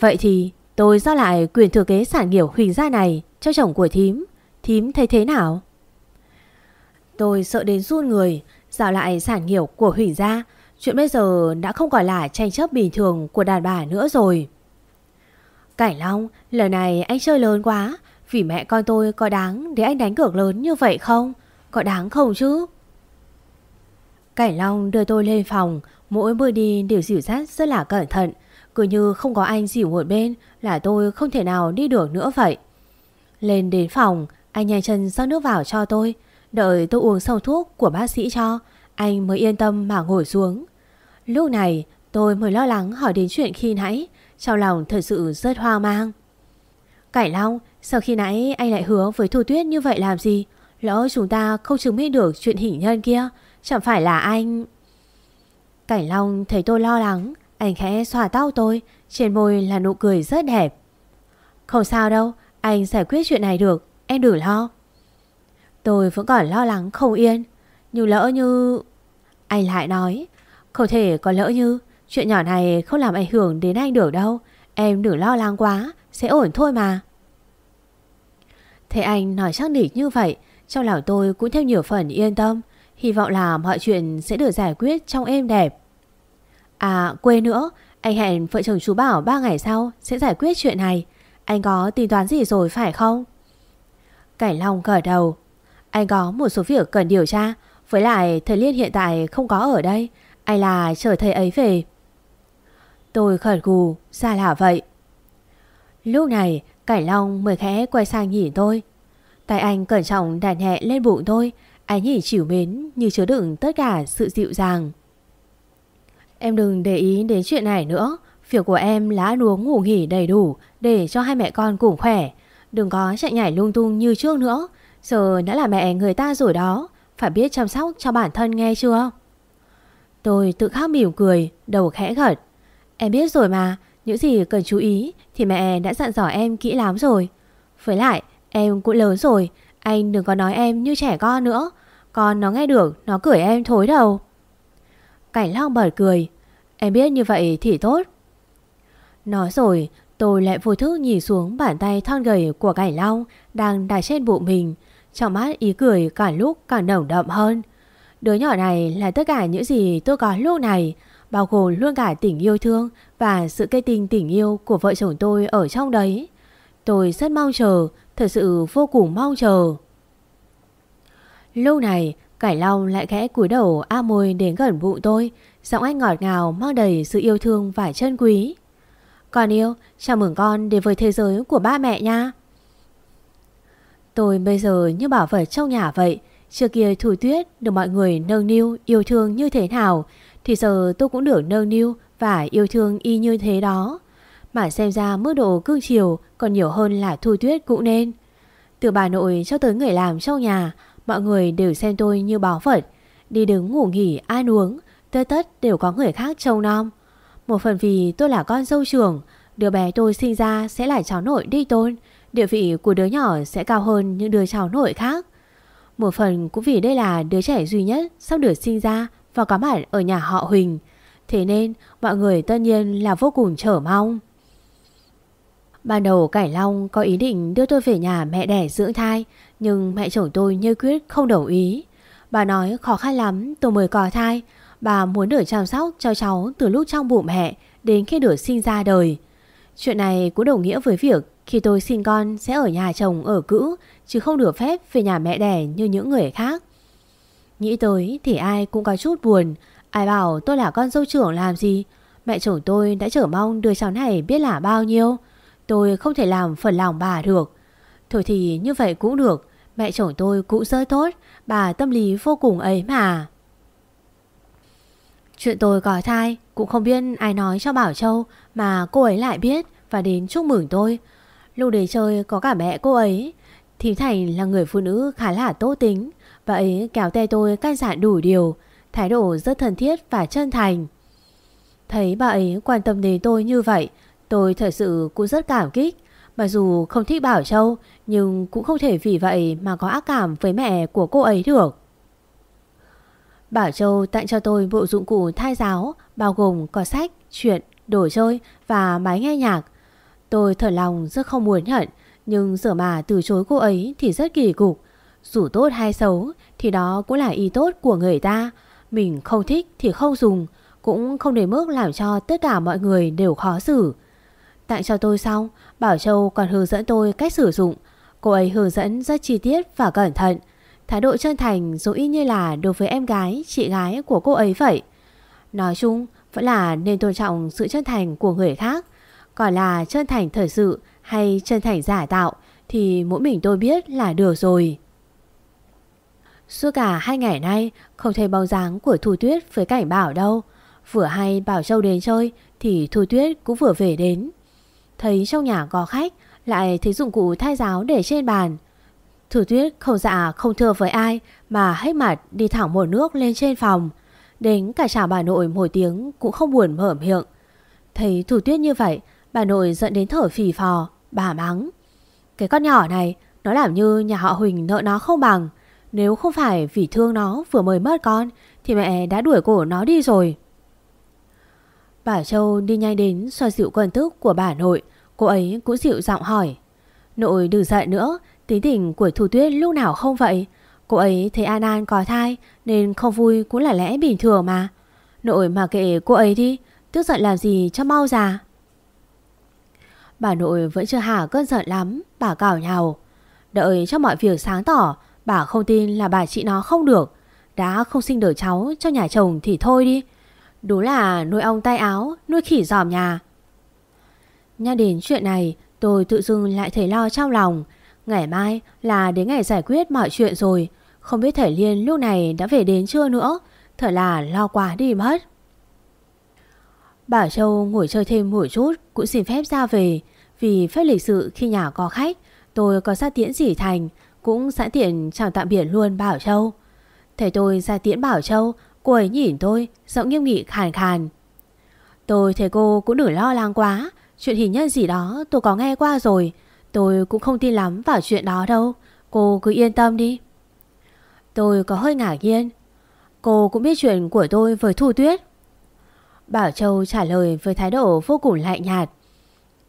Vậy thì tôi giao lại quyền thừa kế sản nghiệp Huỳnh gia này cho chồng của thím. Thím thấy thế nào? Tôi sợ đến run người, dạo lại sản nghiệp của Huỳnh gia. Chuyện bây giờ đã không còn là tranh chấp bình thường của đàn bà nữa rồi. Cảnh Long, lần này anh chơi lớn quá. Vì mẹ con tôi có đáng để anh đánh cược lớn như vậy không? Có đáng không chứ? Cảnh Long đưa tôi lên phòng, mỗi bước đi đều dịu dắt rất là cẩn thận. Cứ như không có anh dịu một bên là tôi không thể nào đi được nữa vậy. Lên đến phòng, anh nhanh chân rót nước vào cho tôi. Đợi tôi uống xong thuốc của bác sĩ cho, anh mới yên tâm mà ngồi xuống. Lúc này tôi mới lo lắng hỏi đến chuyện khi nãy, trong lòng thật sự rất hoang mang. Cải Long, sau khi nãy anh lại hứa với Thu Tuyết như vậy làm gì? Lỡ chúng ta không chứng minh được chuyện hình nhân kia, chẳng phải là anh... Cảnh Long thấy tôi lo lắng, anh khẽ xòa tóc tôi, trên môi là nụ cười rất đẹp. Không sao đâu, anh giải quyết chuyện này được, em đừng lo. Tôi vẫn còn lo lắng không yên, nhưng lỡ như... Anh lại nói, không thể có lỡ như chuyện nhỏ này không làm ảnh hưởng đến anh được đâu, em đừng lo lắng quá, sẽ ổn thôi mà. Thế anh nói chắc nịch như vậy, trong lòng tôi cũng theo nhiều phần yên tâm, hy vọng là mọi chuyện sẽ được giải quyết trong êm đẹp. À quên nữa, anh hẹn vợ chồng chú Bảo 3 ngày sau sẽ giải quyết chuyện này. Anh có tính toán gì rồi phải không? Cảnh Long gật đầu. Anh có một số việc cần điều tra, với lại thầy Liên hiện tại không có ở đây. Anh là chờ thầy ấy về. Tôi khẩn gù, ra là vậy. Lúc này, Cảnh Long mới khẽ quay sang nhìn tôi. Tay anh cẩn trọng đàn nhẹ lên bụng tôi, anh nhìn chịu mến như chứa đựng tất cả sự dịu dàng. Em đừng để ý đến chuyện này nữa. Việc của em là ăn uống ngủ nghỉ đầy đủ để cho hai mẹ con cùng khỏe. Đừng có chạy nhảy lung tung như trước nữa. Giờ đã là mẹ người ta rồi đó. Phải biết chăm sóc cho bản thân nghe chưa? Tôi tự khắc mỉm cười, đầu khẽ gật. Em biết rồi mà, những gì cần chú ý thì mẹ đã dặn dò em kỹ lắm rồi. Với lại, em cũng lớn rồi, anh đừng có nói em như trẻ con nữa. con nó nghe được, nó cười em thối đầu. Cảnh Long bật cười. Em biết như vậy thì tốt. Nói rồi, tôi lại vô thức nhìn xuống bàn tay thon gầy của Cảnh Long đang đặt trên bụng mình. Trong mắt ý cười cả lúc càng nồng đậm hơn. Đứa nhỏ này là tất cả những gì tôi có lúc này, bao gồm luôn cả tình yêu thương và sự cây tình tình yêu của vợ chồng tôi ở trong đấy. Tôi rất mong chờ, thật sự vô cùng mong chờ. Lúc này, Cải Long lại khẽ cúi đầu a môi đến gần bụng tôi, giọng anh ngọt ngào mang đầy sự yêu thương và chân quý. Con yêu, chào mừng con đến với thế giới của ba mẹ nha. Tôi bây giờ như bảo vật trong nhà vậy, trước kia Thủ Tuyết được mọi người nâng niu yêu thương như thế nào, thì giờ tôi cũng được nâng niu và yêu thương y như thế đó. Mà xem ra mức độ cương chiều còn nhiều hơn là Thu Tuyết cũng nên. Từ bà nội cho tới người làm trong nhà, Mọi người đều xem tôi như bảo vật Đi đứng ngủ nghỉ ăn uống Tất tất đều có người khác trông nom Một phần vì tôi là con dâu trưởng Đứa bé tôi sinh ra sẽ là cháu nội đi tôn Địa vị của đứa nhỏ sẽ cao hơn những đứa cháu nội khác. Một phần cũng vì đây là đứa trẻ duy nhất Sắp được sinh ra Và có mặt ở nhà họ Huỳnh. Thế nên, mọi người tất nhiên là vô cùng chờ mong. Ban đầu Cải Long có ý định đưa tôi về nhà mẹ đẻ dưỡng thai, Nhưng mẹ chồng tôi như quyết không đồng ý. Bà nói khó khăn lắm, tôi mới có thai. Bà muốn được chăm sóc cho cháu từ lúc trong bụng mẹ đến khi được sinh ra đời. Chuyện này cũng đồng nghĩa với việc khi tôi sinh con sẽ ở nhà chồng ở cữ, Chứ không được phép về nhà mẹ đẻ như những người khác. Nghĩ tới thì ai cũng có chút buồn. Ai bảo tôi là con dâu trưởng làm gì? Mẹ chồng tôi đã trở mong đứa cháu này biết là bao nhiêu. Tôi không thể làm phần lòng bà được. Thôi thì như vậy cũng được. Mẹ chồng tôi cũng rất tốt. Bà tâm lý vô cùng ấy mà. Chuyện tôi có thai, Cũng không biết ai nói cho Bảo Châu, Mà cô ấy lại biết Và đến chúc mừng tôi. Lúc đến chơi có cả mẹ cô ấy. Thím Thành là người phụ nữ khá là tốt tính. Và ấy kéo tay tôi căn dặn đủ điều Thái độ rất thân thiết và chân thành. Thấy bà ấy quan tâm đến tôi như vậy Tôi thật sự cũng rất cảm kích. Mặc dù không thích Bảo Châu Nhưng cũng không thể vì vậy mà có ác cảm với mẹ của cô ấy được. Bảo Châu tặng cho tôi bộ dụng cụ thai giáo Bao gồm có sách, chuyện, đồ chơi và máy nghe nhạc. Tôi thở lòng rất không muốn nhận Nhưng giờ mà từ chối cô ấy thì rất kỳ cục Dù tốt hay xấu thì đó cũng là ý tốt của người ta Mình không thích thì không dùng Cũng không để mức làm cho tất cả mọi người đều khó xử Tặng cho tôi xong, Bảo Châu còn hướng dẫn tôi cách sử dụng. Cô ấy hướng dẫn rất chi tiết và cẩn thận. Thái độ chân thành giống y như là đối với em gái, chị gái của cô ấy vậy. Nói chung, vẫn là nên tôn trọng sự chân thành của người khác. Còn là chân thành thật sự hay chân thành giả tạo thì mỗi mình tôi biết là được rồi. Suốt cả hai ngày nay, không thấy bóng dáng của Thu Tuyết với cảnh Bảo đâu. Vừa hay Bảo Châu đến chơi thì Thu Tuyết cũng vừa về đến. Thấy trong nhà có khách, Lại thấy dụng cụ thai giáo để trên bàn Thủ tuyết không dạ không thưa với ai Mà hết mặt đi thẳng một nước lên trên phòng Đến cả chào bà nội một tiếng Cũng không buồn mở miệng Thấy thủ tuyết như vậy Bà nội giận đến thở phì phò Bà mắng Cái con nhỏ này Nó làm như nhà họ Huỳnh nợ nó không bằng Nếu không phải vì thương nó vừa mới mất con Thì mẹ đã đuổi cổ nó đi rồi Bà Châu đi nhanh đến xoa dịu cơn tức của bà nội. Cô ấy cũng dịu giọng hỏi. Nội đừng giận nữa, tính tình của Thủ Tuyết lúc nào không vậy. Cô ấy thấy An An có thai nên không vui cũng là lẽ bình thường mà. Nội mà kệ cô ấy đi, tức giận làm gì cho mau già. Bà nội vẫn chưa hả cơn giận lắm, bà cào nhào. Đợi cho mọi việc sáng tỏ, bà không tin là bà chị nó không được. Đã không sinh được cháu cho nhà chồng thì thôi đi. Đúng là nuôi ong tay áo, nuôi khỉ giòm nhà. Nhắc đến chuyện này, tôi tự dưng lại thấy lo trong lòng. Ngày mai là đến ngày giải quyết mọi chuyện rồi. Không biết Thầy Liên lúc này đã về đến chưa nữa. Thật là lo quá đi mất. Bà Châu ngồi chơi thêm một chút cũng xin phép ra về. Vì phép lịch sự khi nhà có khách, tôi có ra tiễn dì Thành, cũng sẵn tiện chào tạm biệt luôn Bảo Châu. Thầy tôi ra tiễn Bảo Châu Cô ấy nhìn tôi Giọng nghiêm nghị khàn khàn Tôi thấy cô cũng đừng lo lắng quá Chuyện hình nhân gì đó tôi có nghe qua rồi Tôi cũng không tin lắm vào chuyện đó đâu Cô cứ yên tâm đi Tôi có hơi ngạc nhiên Cô cũng biết chuyện của tôi với Thu Tuyết Bảo Châu trả lời với thái độ vô cùng lạnh nhạt.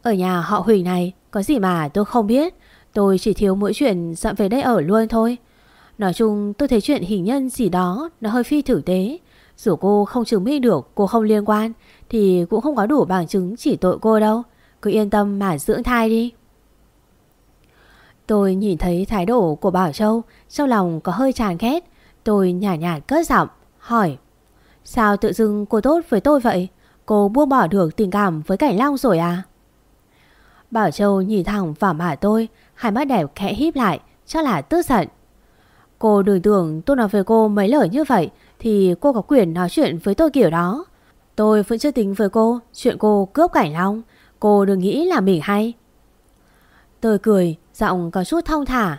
Ở nhà họ Huỳnh này, Có gì mà tôi không biết. Tôi chỉ thiếu mỗi chuyện dọn về đây ở luôn thôi. Nói chung, tôi thấy chuyện hình nhân gì đó, Nó hơi phi thực tế. Dù cô không chứng minh được cô không liên quan, Thì cũng không có đủ bằng chứng chỉ tội cô đâu. Cứ yên tâm mà dưỡng thai đi. Tôi nhìn thấy thái độ của Bảo Châu, Trong lòng có hơi chán ghét. Tôi nhả nhạt cất giọng, Hỏi Sao tự dưng cô tốt với tôi vậy? Cô buông bỏ được tình cảm với Cảnh Long rồi à? Bảo Châu nhìn thẳng vào mặt tôi, Hai mắt đẹp khẽ híp lại, Chắc là tức giận. Cô đừng tưởng tôi nói với cô mấy lời như vậy, Thì cô có quyền nói chuyện với tôi kiểu đó. Tôi vẫn chưa tính với cô, Chuyện cô cướp cảnh long. Cô đừng nghĩ là mình hay. Tôi cười, Giọng có chút thong thả.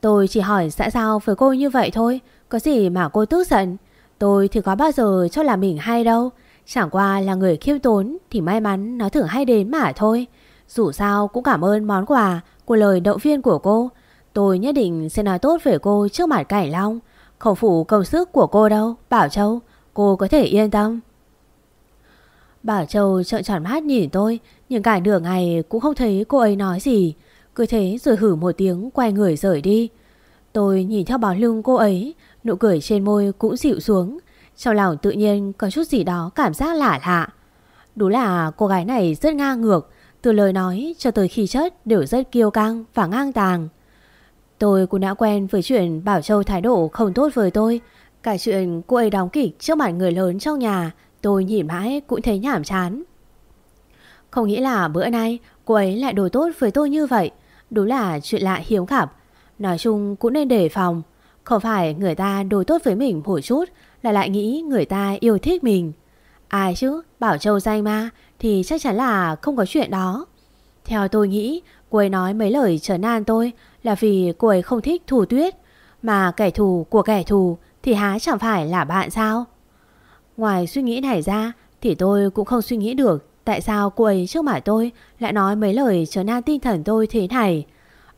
Tôi chỉ hỏi xã sao với cô như vậy thôi, Có gì mà cô tức giận? Tôi thì có bao giờ cho là mình hay đâu. Chẳng qua là người khiêm tốn Thì may mắn nó thử hay đến mà thôi. Dù sao cũng cảm ơn món quà Của lời động viên của cô. Tôi nhất định sẽ nói tốt về cô trước mặt Cảnh Long. Không phụ công sức của cô đâu, Bảo Châu. Cô có thể yên tâm. Bảo Châu trợn tròn mắt nhìn tôi, Nhưng cả nửa ngày cũng không thấy cô ấy nói gì. Cứ thế rồi hử một tiếng quay người rời đi. Tôi nhìn theo bóng lưng cô ấy Nụ cười trên môi cũng dịu xuống. Trong lòng tự nhiên có chút gì đó cảm giác lạ lạ. Đúng là cô gái này rất ngang ngược, Từ lời nói cho tới khi chất đều rất kiêu căng và ngang tàng. Tôi cũng đã quen với chuyện Bảo Châu thái độ không tốt với tôi. Cả chuyện cô ấy đóng kịch trước mặt người lớn trong nhà, Tôi nhìn mãi cũng thấy nhảm chán. Không nghĩ là bữa nay cô ấy lại đối tốt với tôi như vậy. Đúng là chuyện lạ hiếm gặp. Nói chung cũng nên đề phòng. Không phải người ta đối tốt với mình một chút Là lại nghĩ người ta yêu thích mình? Ai chứ? Bảo Châu danh ma Thì chắc chắn là không có chuyện đó. Theo tôi nghĩ, Cô ấy nói mấy lời trở nan tôi Là vì cô ấy không thích thù tuyết. Mà kẻ thù của kẻ thù Thì há chẳng phải là bạn sao? Ngoài suy nghĩ này ra Thì tôi cũng không suy nghĩ được Tại sao cô ấy trước mặt tôi Lại nói mấy lời trở nan tinh thần tôi thế này.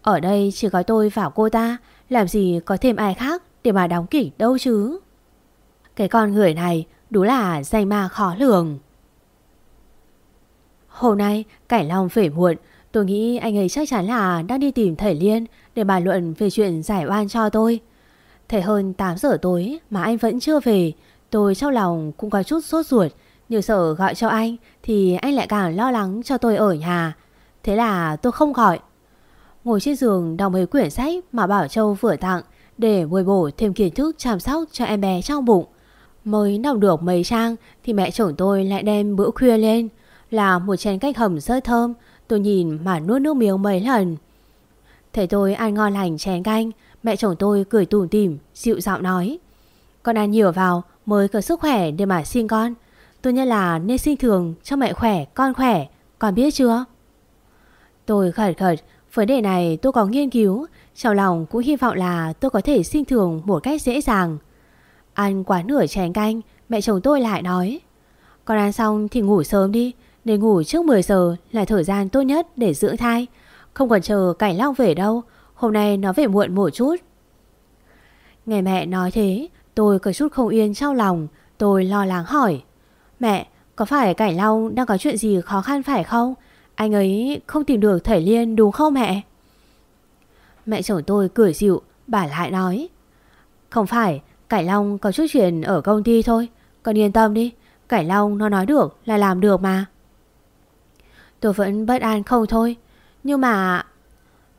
Ở đây chỉ có tôi và cô ta làm gì có thêm ai khác Để mà đóng kịch đâu chứ? Cái con người này Đúng là danh ma khó lường. Hôm nay, Cải Long về muộn, Tôi nghĩ anh ấy chắc chắn là đang đi tìm thầy Liên Để bàn luận về chuyện giải oan cho tôi. Thầy hơn 8 giờ tối Mà anh vẫn chưa về, Tôi trong lòng cũng có chút sốt ruột Nhưng sợ gọi cho anh Thì anh lại càng lo lắng cho tôi ở nhà. Thế là tôi không gọi. Ngồi trên giường đọc mấy quyển sách Mà Bảo Châu vừa tặng Để bồi bổ thêm kiến thức chăm sóc cho em bé trong bụng. Mới đọc được mấy trang Thì mẹ chồng tôi lại đem bữa khuya lên, Là một chén cách hầm rất thơm. Tôi nhìn mà nuốt nước miếng mấy lần. Thấy tôi ăn ngon lành chén canh, Mẹ chồng tôi cười tủm tỉm, Dịu giọng nói. Con ăn nhiều vào mới có sức khỏe để mà sinh con. Tôi nhất là nên sinh thường cho mẹ khỏe, con khỏe. Con biết chưa? Tôi khẩn khẩn Vấn đề này tôi có nghiên cứu, Trong lòng cũng hy vọng là tôi có thể sinh thường một cách dễ dàng. Ăn quá nửa chén canh, Mẹ chồng tôi lại nói, Con ăn xong thì ngủ sớm đi, Để ngủ trước 10 giờ là thời gian tốt nhất để dưỡng thai, Không còn chờ Cảnh Long về đâu, Hôm nay nó về muộn một chút. Nghe mẹ nói thế, Tôi có chút không yên trong lòng, Tôi lo lắng hỏi, Mẹ, có phải Cảnh Long đang có chuyện gì khó khăn phải không? Anh ấy không tìm được thầy Liên đúng không mẹ? Mẹ chồng tôi cười dịu, Bà lại nói. Không phải, Cải Long có chút chuyện ở công ty thôi. Con yên tâm đi, Cải Long nó nói được là làm được mà. Tôi vẫn bất an không thôi, Nhưng mà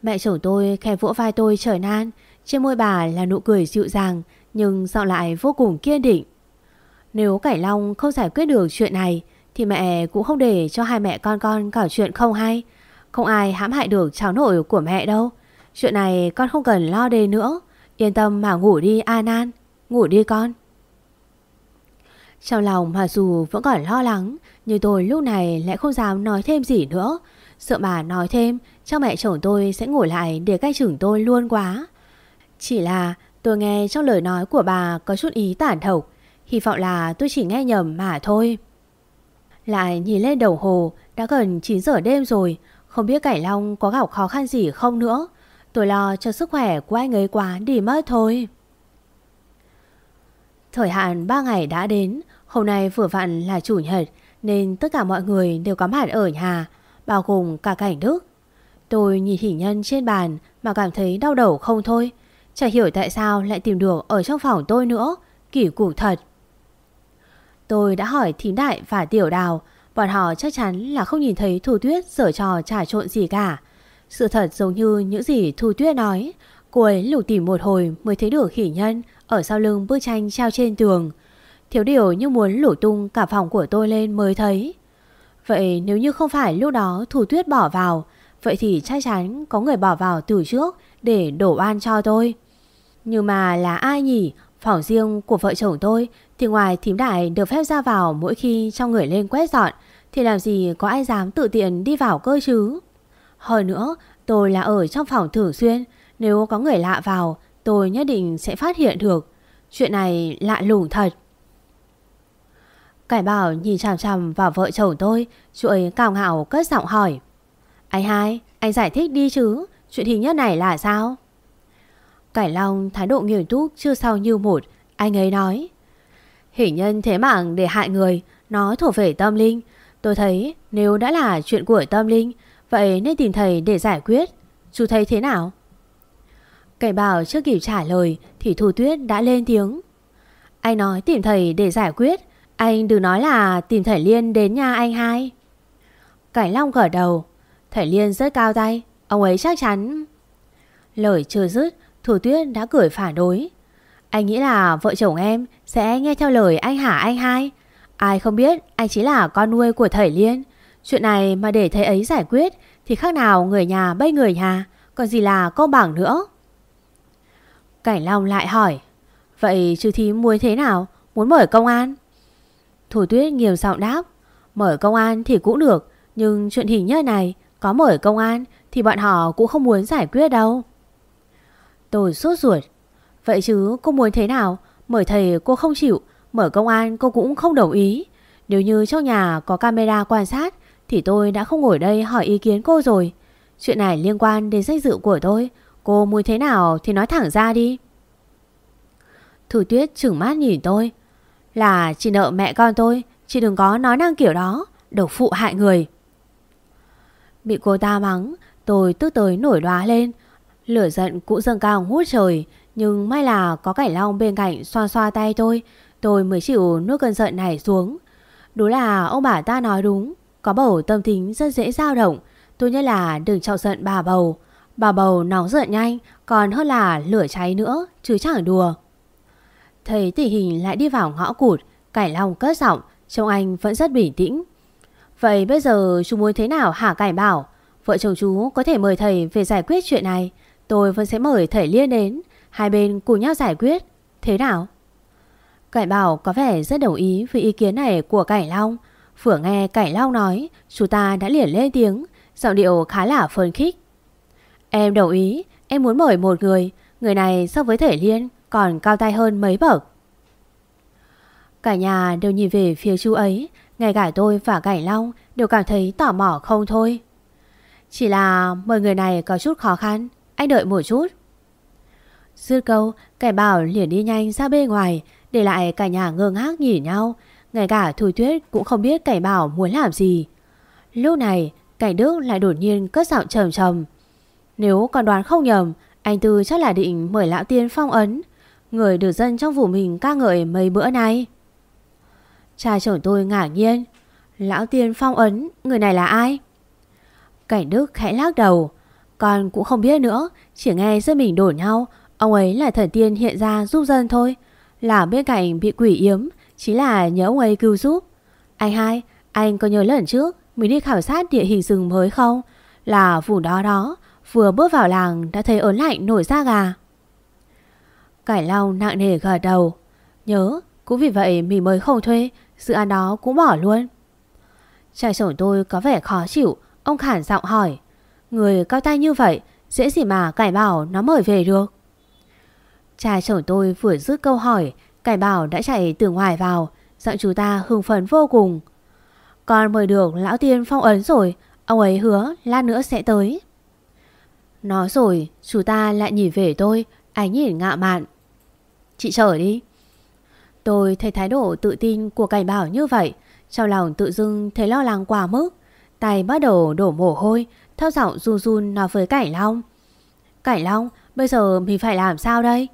Mẹ chồng tôi khẽ vỗ vai tôi trở nan. Trên môi bà là nụ cười dịu dàng, Nhưng giọng lại vô cùng kiên định. Nếu Cải Long không giải quyết được chuyện này thì mẹ cũng không để cho hai mẹ con con cãi chuyện không hay. Không ai hãm hại được cháu nội của mẹ đâu. Chuyện này con không cần lo đề nữa. Yên tâm mà ngủ đi An An Ngủ đi con. Trong lòng mà dù vẫn còn lo lắng, Nhưng tôi lúc này lại không dám nói thêm gì nữa. Sợ bà nói thêm, Chắc mẹ chồng tôi sẽ ngồi lại để cai chừng tôi luôn quá. Chỉ là tôi nghe trong lời nói của bà có chút ý tản thộc. Hy vọng là tôi chỉ nghe nhầm mà thôi. Lại nhìn lên đầu hồ, Đã gần 9 giờ đêm rồi, Không biết Cải Long có gặp khó khăn gì không nữa. Tôi lo cho sức khỏe của anh ấy quá đi mất thôi. Thời hạn 3 ngày đã đến, Hôm nay vừa vặn là chủ nhật, Nên tất cả mọi người đều có mặt ở nhà, Bao gồm cả cảnh đức. Tôi nhìn hình nhân trên bàn Mà cảm thấy đau đầu không thôi, Chả hiểu tại sao lại tìm được ở trong phòng tôi nữa, Kỳ cục thật. Tôi đã hỏi thím đại và tiểu đào. Bọn họ chắc chắn là không nhìn thấy Thu Tuyết sở trò trà trộn gì cả. Sự thật giống như những gì Thu Tuyết nói. Cô ấy lục tìm một hồi mới thấy được khỉ nhân Ở sau lưng bức tranh treo trên tường. Thiếu điều như muốn lủ tung cả phòng của tôi lên mới thấy. Vậy nếu như không phải lúc đó Thu Tuyết bỏ vào, Vậy thì chắc chắn có người bỏ vào từ trước Để đổ oan cho tôi. Nhưng mà là ai nhỉ? Phòng riêng của vợ chồng tôi Thì ngoài thím đại được phép ra vào Mỗi khi cho người lên quét dọn Thì làm gì có ai dám tự tiện đi vào cơ chứ? Hơn nữa Tôi là ở trong phòng thường xuyên Nếu có người lạ vào Tôi nhất định sẽ phát hiện được. Chuyện này lạ lùng thật. Cải bảo nhìn chằm chằm vào vợ chồng tôi Chuỗi cao ngạo cất giọng hỏi. Anh hai, anh giải thích đi chứ Chuyện hình nhất này là sao? Cải Long, thái độ nghiêm túc, chưa sau như một. Anh ấy nói Hình nhân thế mạng để hại người, Nó thuộc về tâm linh. Tôi thấy nếu đã là chuyện của tâm linh, Vậy nên tìm thầy để giải quyết. Chú thấy thế nào? Cảnh bảo chưa kịp trả lời Thì Thu Tuyết đã lên tiếng. Anh nói tìm thầy để giải quyết, Anh đừng nói là tìm thầy Liên đến nhà anh hai. Cảnh Long gật đầu, Thầy Liên rất cao tay, Ông ấy chắc chắn. Lời chưa dứt Thủ Tuyết đã cười phản đối. Anh nghĩ là vợ chồng em Sẽ nghe theo lời anh hả anh hai? Ai không biết anh chỉ là con nuôi của thầy Liên. Chuyện này mà để thầy ấy giải quyết Thì khác nào người nhà bây người nhà, Còn gì là công bằng nữa? Cảnh Long lại hỏi, Vậy chú thím muốn thế nào? Muốn mở công an? Thủ tuyết nghiêm giọng đáp, Mở công an thì cũng được, Nhưng chuyện hình như này, Có mở công an Thì bọn họ cũng không muốn giải quyết đâu. Tôi sốt ruột. Vậy chứ, cô muốn thế nào? Mời thầy cô không chịu, Mở công an cô cũng không đồng ý. Nếu như trong nhà có camera quan sát, Thì tôi đã không ngồi đây hỏi ý kiến cô rồi. Chuyện này liên quan đến danh dự của tôi. Cô muốn thế nào thì nói thẳng ra đi. Thủ tuyết trừng mắt nhìn tôi. Là chị nợ mẹ con tôi, Chị đừng có nói năng kiểu đó Độc phụ hại người. Bị cô ta mắng, Tôi tức tới nổi đoá lên. Lửa giận cũng dâng cao hút trời, Nhưng may là có cải long bên cạnh xoa xoa tay tôi Tôi mới chịu nuốt cơn giận này xuống. Đúng là ông bà ta nói đúng, Có bầu tâm tính rất dễ dao động, Tôi nhất là đừng trọng giận bà bầu. Bà bầu nóng giận nhanh, Còn hơn là lửa cháy nữa, Chứ chẳng đùa. Thấy tình hình lại đi vào ngõ cụt Cải Long cất giọng, Trông anh vẫn rất bình tĩnh. Vậy bây giờ chú muốn thế nào hả Cải bảo? Vợ chồng chú có thể mời thầy về giải quyết chuyện này. Tôi vẫn sẽ mời thầy Liên đến. Hai bên cùng nhau giải quyết. Thế nào? Cải bảo có vẻ rất đồng ý với ý kiến này của Cải Long. Vừa nghe Cải Long nói Chú ta đã liền lên tiếng. Giọng điệu khá là phơn khích. Em đồng ý. Em muốn mời một người. Người này so với Thể Liên còn cao tay hơn mấy bậc. Cả nhà đều nhìn về phía chú ấy, ngay cả tôi và Cảnh Long đều cảm thấy tò mò không thôi. Chỉ là mời người này có chút khó khăn, anh đợi một chút. Dứt câu, Cảnh Bảo liền đi nhanh ra bên ngoài, để lại cả nhà ngơ ngác nhìn nhau. Ngay cả Thùy Tuyết cũng không biết Cảnh Bảo muốn làm gì. Lúc này, Cảnh Đức lại đột nhiên cất giọng trầm trầm. Nếu còn đoán không nhầm, anh Tư chắc là định mời lão tiên phong ấn. Người được dân trong vùng mình ca ngợi mấy bữa nay Cha chồng tôi ngạc nhiên Lão tiên phong ấn Người này là ai Cảnh Đức khẽ lắc đầu con cũng không biết nữa, Chỉ nghe dân mình đổ nhau. Ông ấy là thần tiên hiện ra giúp dân thôi. Là bên cạnh bị quỷ yếm, Chỉ là nhớ ông ấy cứu giúp. Anh hai, Anh có nhớ lần trước Mình đi khảo sát địa hình rừng mới không? Là vùng đó đó, Vừa bước vào làng đã thấy ớn lạnh nổi da gà. Cải Long nặng nề gật đầu. Nhớ, Cũng vì vậy mình mới không thuê, Dự án đó cũng bỏ luôn. Trai chồng tôi có vẻ khó chịu, Ông khản giọng hỏi. Người cao tay như vậy, Dễ gì mà cải bảo nó mời về được. Trai chồng tôi vừa dứt câu hỏi, Cải bảo đã chạy từ ngoài vào, Giọng chú ta hưng phấn vô cùng. Con mời được lão tiên phong ấn rồi, Ông ấy hứa lát nữa sẽ tới. Nói rồi, chú ta lại nhìn về tôi, Ánh nhìn ngạ mạn. Chị chờ đi. Tôi thấy thái độ tự tin của cải bảo như vậy, Trong lòng tự dưng thấy lo lắng quá mức, Tay bắt đầu đổ mồ hôi theo giọng run run nói với cải Long. Cải Long, Bây giờ mình phải làm sao đây?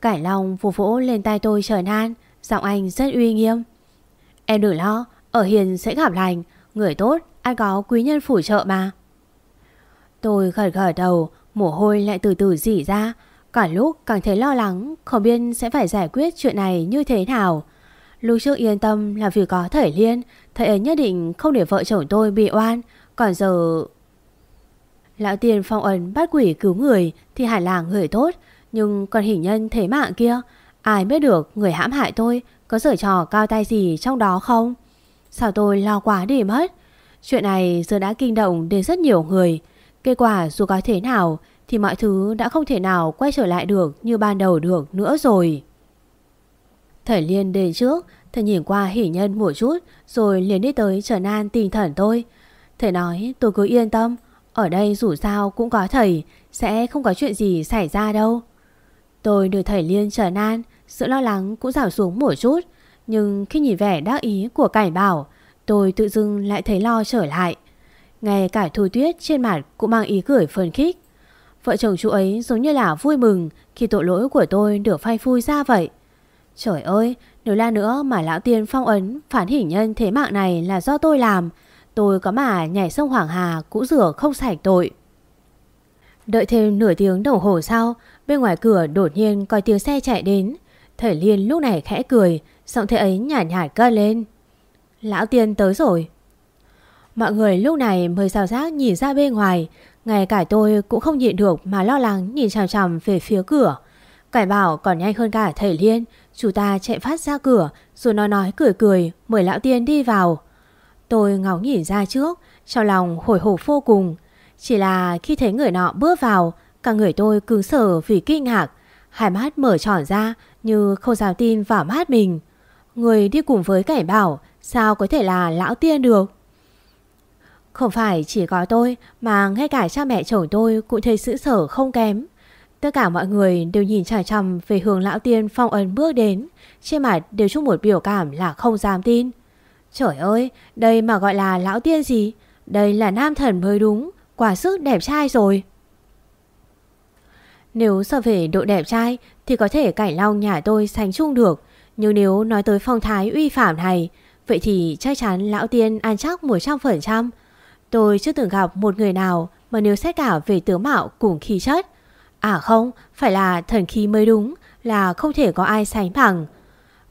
Cải Long vỗ vỗ lên tay tôi trở nan, Giọng anh rất uy nghiêm. Em đừng lo, Ở hiền sẽ gặp lành, Người tốt, ai có quý nhân phù trợ mà. Tôi khởi khởi đầu, Mồ hôi lại từ từ dỉ ra. Cả lúc càng thấy lo lắng, Không biết sẽ phải giải quyết chuyện này như thế nào. Lúc trước yên tâm là vì có thầy Liên, Thầy ấy nhất định không để vợ chồng tôi bị oan còn giờ... Lão tiền phong ấn bắt quỷ cứu người Thì hẳn là người tốt Nhưng còn hình nhân thế mạng kia Ai biết được người hãm hại tôi Có sở trò cao tay gì trong đó không Sao tôi lo quá đi mất Chuyện này giờ đã kinh động đến rất nhiều người Kết quả dù có thế nào thì mọi thứ đã không thể nào quay trở lại được như ban đầu được nữa rồi. Thầy Liên đến trước, thầy nhìn qua hỉ nhân một chút rồi liền đi tới trở nan tinh thần tôi. Thầy nói tôi cứ yên tâm, ở đây dù sao cũng có thầy, sẽ không có chuyện gì xảy ra đâu. Tôi được thầy Liên trở nan sự lo lắng cũng giảm xuống một chút. Nhưng khi nhìn vẻ đắc ý của cảnh bảo, Tôi tự dưng lại thấy lo trở lại. Ngay cả Thu Tuyết trên mặt cũng mang ý cười phấn khích. Vợ chồng chú ấy giống như là vui mừng khi tội lỗi của tôi được phai phui ra vậy. Trời ơi, nếu là nữa mà lão tiên phong ấn phản hình nhân thế mạng này là do tôi làm, tôi có mà nhảy sông Hoàng Hà cũng rửa không sạch tội. Đợi thêm nửa tiếng đồng hồ sau, bên ngoài cửa đột nhiên có tiếng xe chạy đến. Thầy Liên lúc này khẽ cười, giọng thế ấy nhả nhạt cất lên. Lão tiên tới rồi. Mọi người lúc này mới sao giác nhìn ra bên ngoài, ngay cả tôi cũng không nhịn được mà lo lắng nhìn chằm chằm về phía cửa. Cải bảo còn nhanh hơn cả thầy Liên, chủ ta chạy phát ra cửa rồi nó nói cười cười mời lão tiên đi vào. Tôi ngó nhìn ra trước, trong lòng hồi hộp vô cùng. Chỉ là khi thấy người nọ bước vào, cả người tôi cứng sở vì kinh ngạc. Hai mắt mở tròn ra như không dám tin vào mắt mình. Người đi cùng với cảnh bảo sao có thể là lão tiên được? Không phải chỉ có tôi mà ngay cả cha mẹ chồng tôi cũng thấy sự sở không kém. Tất cả mọi người đều nhìn chằm chằm về hướng lão tiên phong ấn bước đến. Trên mặt đều chung một biểu cảm là không dám tin. Trời ơi, đây mà gọi là lão tiên gì? Đây là nam thần mới đúng, quả sức đẹp trai rồi. Nếu so về độ đẹp trai thì có thể cảnh long nhà tôi sánh chung được. Nhưng nếu nói tới phong thái uy phạm này, vậy thì chắc chắn lão tiên ăn chắc 100%. Tôi chưa từng gặp một người nào mà nếu xét cả về tướng mạo cùng khí chất. À không, phải là thần khí mới đúng, là không thể có ai sánh bằng.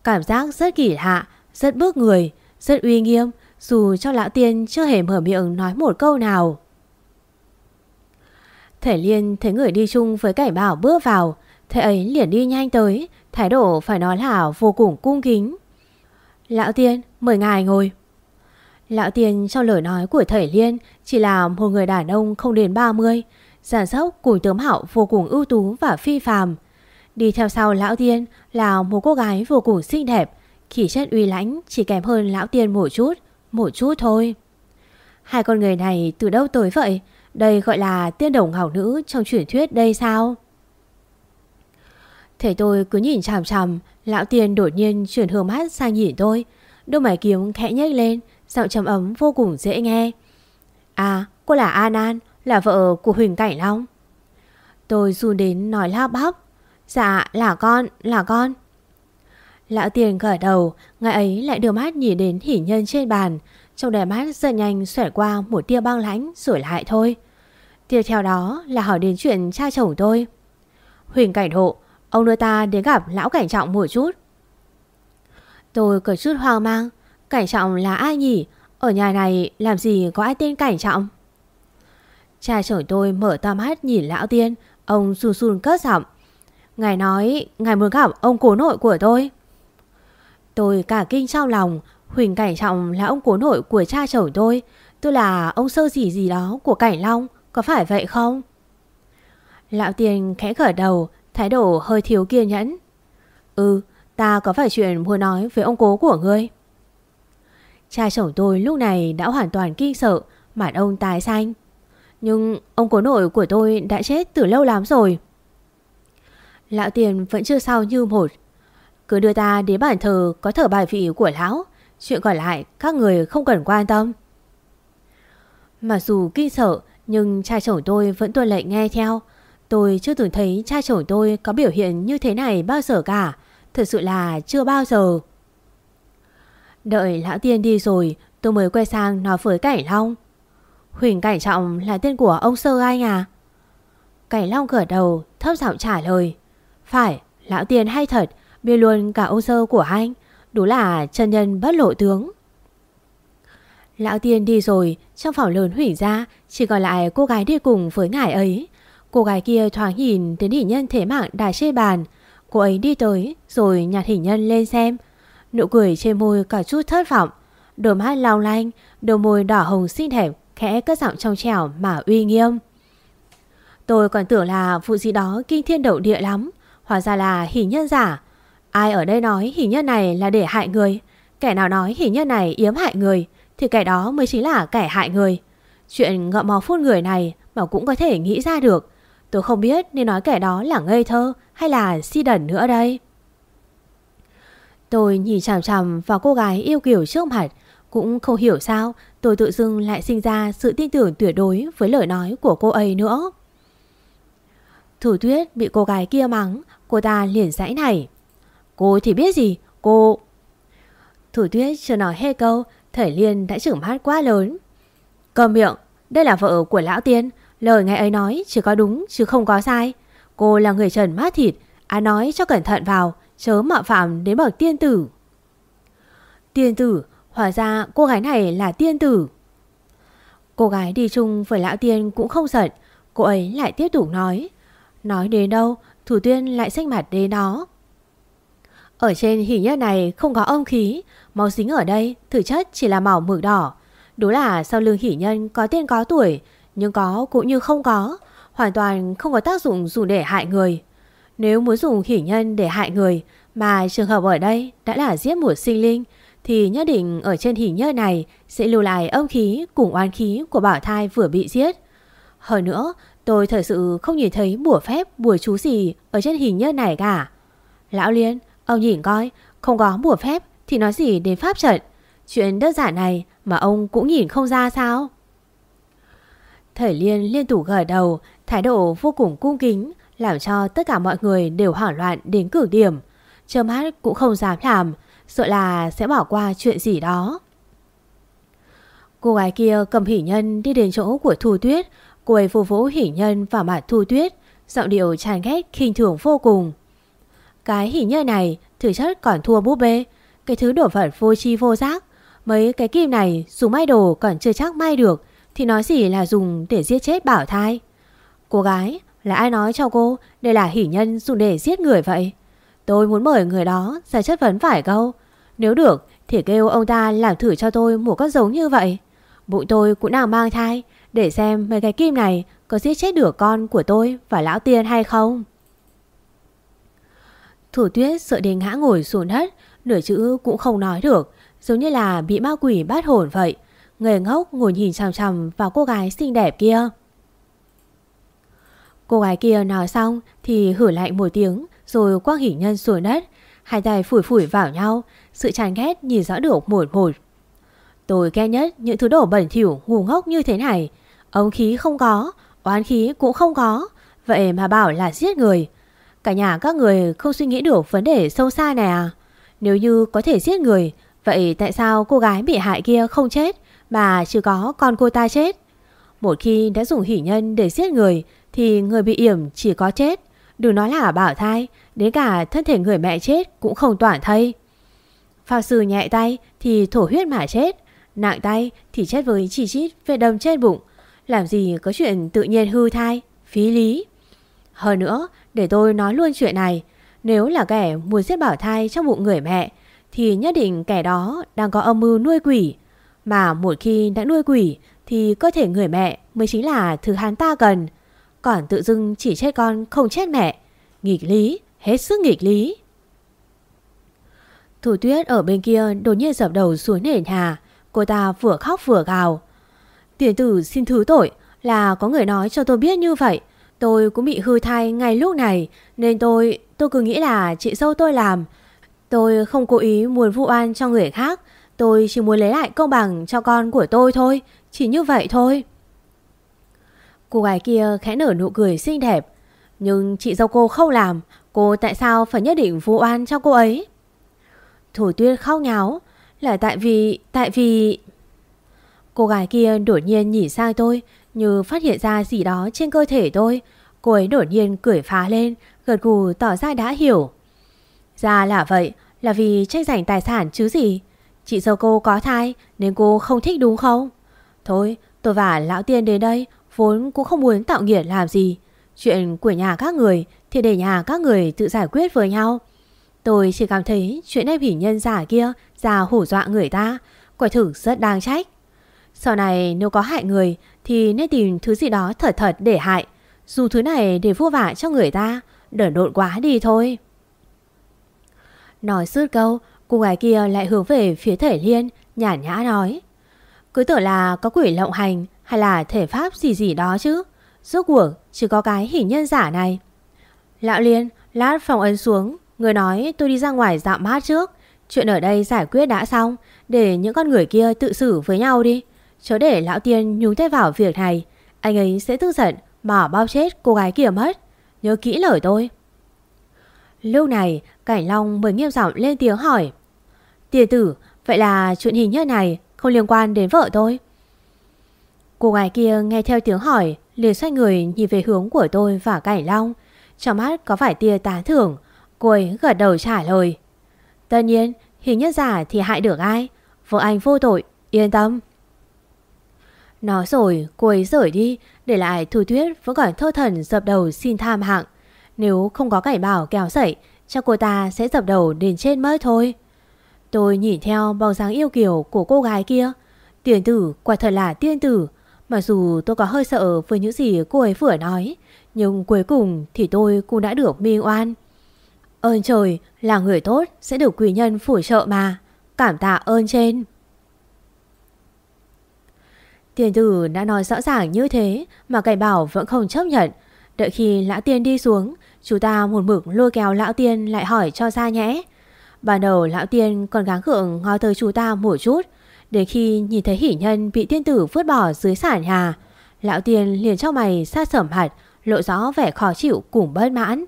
Cảm giác rất kỳ lạ, rất bước người, rất uy nghiêm, dù cho lão tiên chưa hề mở miệng nói một câu nào. Thể liên thấy người đi chung với cảnh bảo bước vào, thế ấy liền đi nhanh tới, thái độ phải nói là vô cùng cung kính. Lão tiên, mời ngài ngồi. Lão tiên trong lời nói của thầy Liên chỉ là một người đàn ông không đến 30, giản dốc cùng tướng hạo vô cùng ưu tú và phi phàm. Đi theo sau lão tiên là một cô gái vô cùng xinh đẹp, khí chất uy lãnh chỉ kém hơn lão tiên một chút, một chút thôi. Hai con người này từ đâu tới vậy? Đây gọi là tiên đồng hảo nữ trong truyền thuyết đây sao? Thế tôi cứ nhìn chằm chằm, lão tiên đột nhiên chuyển hướng mắt sang nhìn tôi. Đôi mày kiếm khẽ nhếch lên, giọng trầm ấm vô cùng dễ nghe. À, cô là An An, là vợ của Huỳnh Cảnh Long. Tôi run đến nói la bắp. Dạ, là con, là con. Lão tiền gật đầu, ngài ấy lại đưa mắt nhìn đến hỉ nhân trên bàn. Trong đèn mắt dần nhanh xoẹt qua một tia băng lãnh rồi lại thôi. Tiếp theo đó là hỏi đến chuyện cha chồng tôi. Huỳnh Cảnh Hộ, ông đưa ta đến gặp lão Cảnh Trọng một chút. Tôi có chút hoang mang. Cảnh Trọng là ai nhỉ? Ở nhà này làm gì có ai tên Cảnh Trọng? Cha chồng tôi mở to mắt nhìn lão tiên, ông run run cất giọng. Ngài nói, ngài muốn gặp ông cố nội của tôi. Tôi cả kinh trong lòng, Huỳnh Cảnh Trọng là ông cố nội của cha chồng tôi. Tôi là ông sơ gì gì đó của Cảnh Long, có phải vậy không? Lão tiền khẽ khởi đầu, thái độ hơi thiếu kiên nhẫn. Ừ, ta có phải chuyện muốn nói với ông cố của ngươi? Cha chồng tôi lúc này đã hoàn toàn kinh sợ, mặt ông tái xanh. Nhưng ông cố nội của tôi đã chết từ lâu lắm rồi. Lão tiền vẫn chưa sao như một. Cứ đưa ta đến bản thờ có thở bài vị của lão. Chuyện còn lại các người không cần quan tâm. Mặc dù kinh sợ nhưng cha chồng tôi vẫn tuân lệnh nghe theo. Tôi chưa từng thấy cha chồng tôi có biểu hiện như thế này bao giờ cả. Thật sự là chưa bao giờ. Đợi lão tiên đi rồi tôi mới quay sang nói với Cảnh Long. Huỳnh Cảnh Trọng là tên của ông Sơ Anh à? Cảnh Long gật đầu thấp giọng trả lời. Phải, lão tiên hay thật, biết luôn cả ông Sơ của anh. Đúng là chân nhân bất lộ tướng. Lão tiên đi rồi, trong phòng lớn hủy ra, chỉ còn lại cô gái đi cùng với ngài ấy. Cô gái kia thoáng nhìn đến hình nhân thế mạng đài chê bàn. Cô ấy đi tới, rồi nhặt hình nhân lên xem. Nụ cười trên môi cả chút thất vọng. Đôi mắt long lanh, đôi môi đỏ hồng xinh đẹp, khẽ cất giọng trong trẻo mà uy nghiêm. Tôi còn tưởng là vụ gì đó kinh thiên động địa lắm, hóa ra là hình nhân giả. Ai ở đây nói hình nhân này là để hại người, kẻ nào nói hình nhân này yếm hại người, thì kẻ đó mới chính là kẻ hại người. Chuyện ngậm mò phun người này mà cũng có thể nghĩ ra được. Tôi không biết nên nói kẻ đó là ngây thơ hay là si đẩn nữa đây. Tôi nhìn chằm chằm vào cô gái yêu kiều trước mặt, Cũng không hiểu sao tôi tự dưng lại sinh ra sự tin tưởng tuyệt đối với lời nói của cô ấy nữa. Thủ tuyết bị cô gái kia mắng, cô ta liền sãi này. Cô thì biết gì, cô... Thủ tuyết chưa nói hết câu, Thầy Liên đã trưởng mắt quá lớn. Cầm miệng, đây là vợ của lão tiên, lời ngài ấy nói chỉ có đúng chứ không có sai. Cô là người trần mát thịt, á nói cho cẩn thận vào, chớ mạo phạm đến bậc tiên tử. Tiên tử, hóa ra cô gái này là tiên tử. Cô gái đi chung với lão tiên cũng không giận, cô ấy lại tiếp tục nói. Nói đến đâu, thủ tuyên lại xanh mặt đến đó. Ở trên hình nhất này không có âm khí, máu dính ở đây thực chất chỉ là màu mực đỏ. Đúng là sau lưng hỷ nhân có tên có tuổi, nhưng có cũng như không có, hoàn toàn không có tác dụng dùng để hại người. Nếu muốn dùng hỷ nhân để hại người, mà trường hợp ở đây đã là giết một sinh linh, thì nhất định ở trên hình nhân này sẽ lưu lại âm khí cùng oan khí của bảo thai vừa bị giết. Hơn nữa, tôi thật sự không nhìn thấy bùa phép, bùa chú gì ở trên hình nhân này cả. Lão Liên, ông nhìn coi, không có bùa phép thì nói gì đến pháp trận. Chuyện đơn giản này mà ông cũng nhìn không ra sao? Thầy Liên liên tục gật đầu, thái độ vô cùng cung kính, làm cho tất cả mọi người đều hoảng loạn đến cực điểm. Trâm hát cũng không dám làm, sợ là sẽ bỏ qua chuyện gì đó. Cô gái kia cầm hỉ nhân đi đến chỗ của Thu Tuyết, cô ấy vô vỗ hỉ nhân vào mặt Thu Tuyết, giọng điệu tràn ghét khinh thường vô cùng. Cái hỉ nhơ này thử chất còn thua búp bê, cái thứ đổ vật vô chi vô giác. Mấy cái kim này dùng may đồ còn chưa chắc may được, thì nói gì là dùng để giết chết bảo thai. Cô gái, là ai nói cho cô đây là hỉ nhân dùng để giết người vậy? Tôi muốn mời người đó ra chất vấn phải câu. Nếu được thì kêu ông ta làm thử cho tôi một con giống như vậy. Bụng tôi cũng đang mang thai để xem mấy cái kim này có giết chết được con của tôi và lão tiên hay không. Thủ tuyết sợ đến ngã ngồi xuống đất, nửa chữ cũng không nói được, giống như là bị ma quỷ bắt hồn vậy. Người ngốc ngồi nhìn chằm chằm vào cô gái xinh đẹp kia. Cô gái kia nói xong thì hử lạnh một tiếng rồi quang hỉ nhân xuống đất. Hai tay phủi phủi vào nhau, sự chán ghét nhìn rõ được một một. Tôi ghét nhất những thứ đổ bẩn thỉu ngu ngốc như thế này. Ống khí không có, oán khí cũng không có. Vậy mà bảo là giết người. Cả nhà các người không suy nghĩ được vấn đề sâu xa này à? Nếu như có thể giết người, vậy tại sao cô gái bị hại kia không chết mà chỉ có con cô ta chết? Một khi đã dùng hỉ nhân để giết người thì người bị yểm chỉ có chết. Đừng nói là bảo thai, đến cả thân thể người mẹ chết cũng không toàn thây. Phao sư nhẹ tay thì thổ huyết mà chết, nặng tay thì chết với chỉ chít về đâm trên bụng. Làm gì có chuyện tự nhiên hư thai, phí lý. Hơn nữa, để tôi nói luôn chuyện này, nếu là kẻ muốn giết bảo thai trong bụng người mẹ, thì nhất định kẻ đó đang có âm mưu nuôi quỷ. Mà một khi đã nuôi quỷ, thì cơ thể người mẹ mới chính là thứ hắn ta cần. Còn tự dưng chỉ chết con không chết mẹ. Nghịch lý, hết sức nghịch lý. Thủ tuyết ở bên kia đột nhiên dập đầu xuống nền nhà. Cô ta vừa khóc vừa gào. Tiền tử xin thứ tội là có người nói cho tôi biết như vậy. Tôi cũng bị hư thai ngay lúc này, nên tôi tôi cứ nghĩ là chị dâu tôi làm. Tôi không cố ý muốn vụ oan cho người khác. Tôi chỉ muốn lấy lại công bằng cho con của tôi thôi. Chỉ như vậy thôi. Cô gái kia khẽ nở nụ cười xinh đẹp. Nhưng chị dâu cô không làm. Cô tại sao phải nhất định vụ oan cho cô ấy? Thủ tuyết khóc nháo. Là tại vì... Tại vì... Cô gái kia đột nhiên nhìn sang tôi như phát hiện ra gì đó trên cơ thể tôi. Cô ấy đột nhiên cười phá lên, gật gù tỏ ra đã hiểu. Ra là vậy, là vì tranh giành tài sản chứ gì. Chị dâu cô có thai nên cô không thích đúng không? Thôi, tôi và lão tiên đến đây vốn cũng không muốn tạo nghiệt làm gì. Chuyện của nhà các người thì để nhà các người tự giải quyết với nhau. Tôi chỉ cảm thấy chuyện em hỉ nhân giả kia ra hủ dọa người ta, quả thực rất đáng trách. Sau này nếu có hại người thì nên tìm thứ gì đó thật thật để hại. Dù thứ này để vô vả cho người ta, đỡ độn quá đi thôi. Nói sứt câu, cô gái kia lại hướng về phía thể liên, nhả nhã nói. Cứ tưởng là có quỷ lộng hành hay là thể pháp gì gì đó chứ. Rốt cuộc chỉ có cái hình nhân giả này. Lão Liên, lát phòng ấn xuống, người nói tôi đi ra ngoài dạo mát trước. Chuyện ở đây giải quyết đã xong Để những con người kia tự xử với nhau đi Chớ để lão tiên nhúng tay vào việc này. Anh ấy sẽ tức giận Mà bao chết cô gái kia mất. Nhớ kỹ lời tôi. Lúc này, Cảnh Long mới nghiêm giọng lên tiếng hỏi. Tiền tử, Vậy là chuyện hình như này Không liên quan đến vợ tôi. Cô gái kia nghe theo tiếng hỏi, liền xoay người nhìn về hướng của tôi và Cảnh Long. Trong mắt có phải tia tán thưởng, Cô ấy gật đầu trả lời. Tất nhiên, hình nhất giả thì hại được ai. Vợ anh vô tội, Yên tâm. Nói rồi, cô ấy rời đi, Để lại Thu Tuyết vẫn còn thơ thần dập đầu xin tham hạng. Nếu không có cảnh bảo kéo dậy, Chắc cô ta sẽ dập đầu đến trên mất thôi. Tôi nhìn theo bóng dáng yêu kiều của cô gái kia. Tiền tử quả thật là tiên tử. Mặc dù tôi có hơi sợ với những gì cô ấy vừa nói, Nhưng cuối cùng thì tôi cũng đã được minh oan. Ơn trời, là người tốt sẽ được quý nhân phủi trợ mà. Cảm tạ ơn trên. Tiền tử đã nói rõ ràng như thế Mà cải bảo vẫn không chấp nhận. Đợi khi lão tiên đi xuống chúng ta một mực lôi kéo lão tiên lại hỏi cho ra nhẽ. Ban đầu lão tiên còn gắng gượng ngó tới chúng ta một chút, Đến khi nhìn thấy hỷ nhân bị tiên tử vứt bỏ dưới sản nhà, Lão tiên liền cho mày sát sẩm hạt, Lộ rõ vẻ khó chịu cùng bất mãn.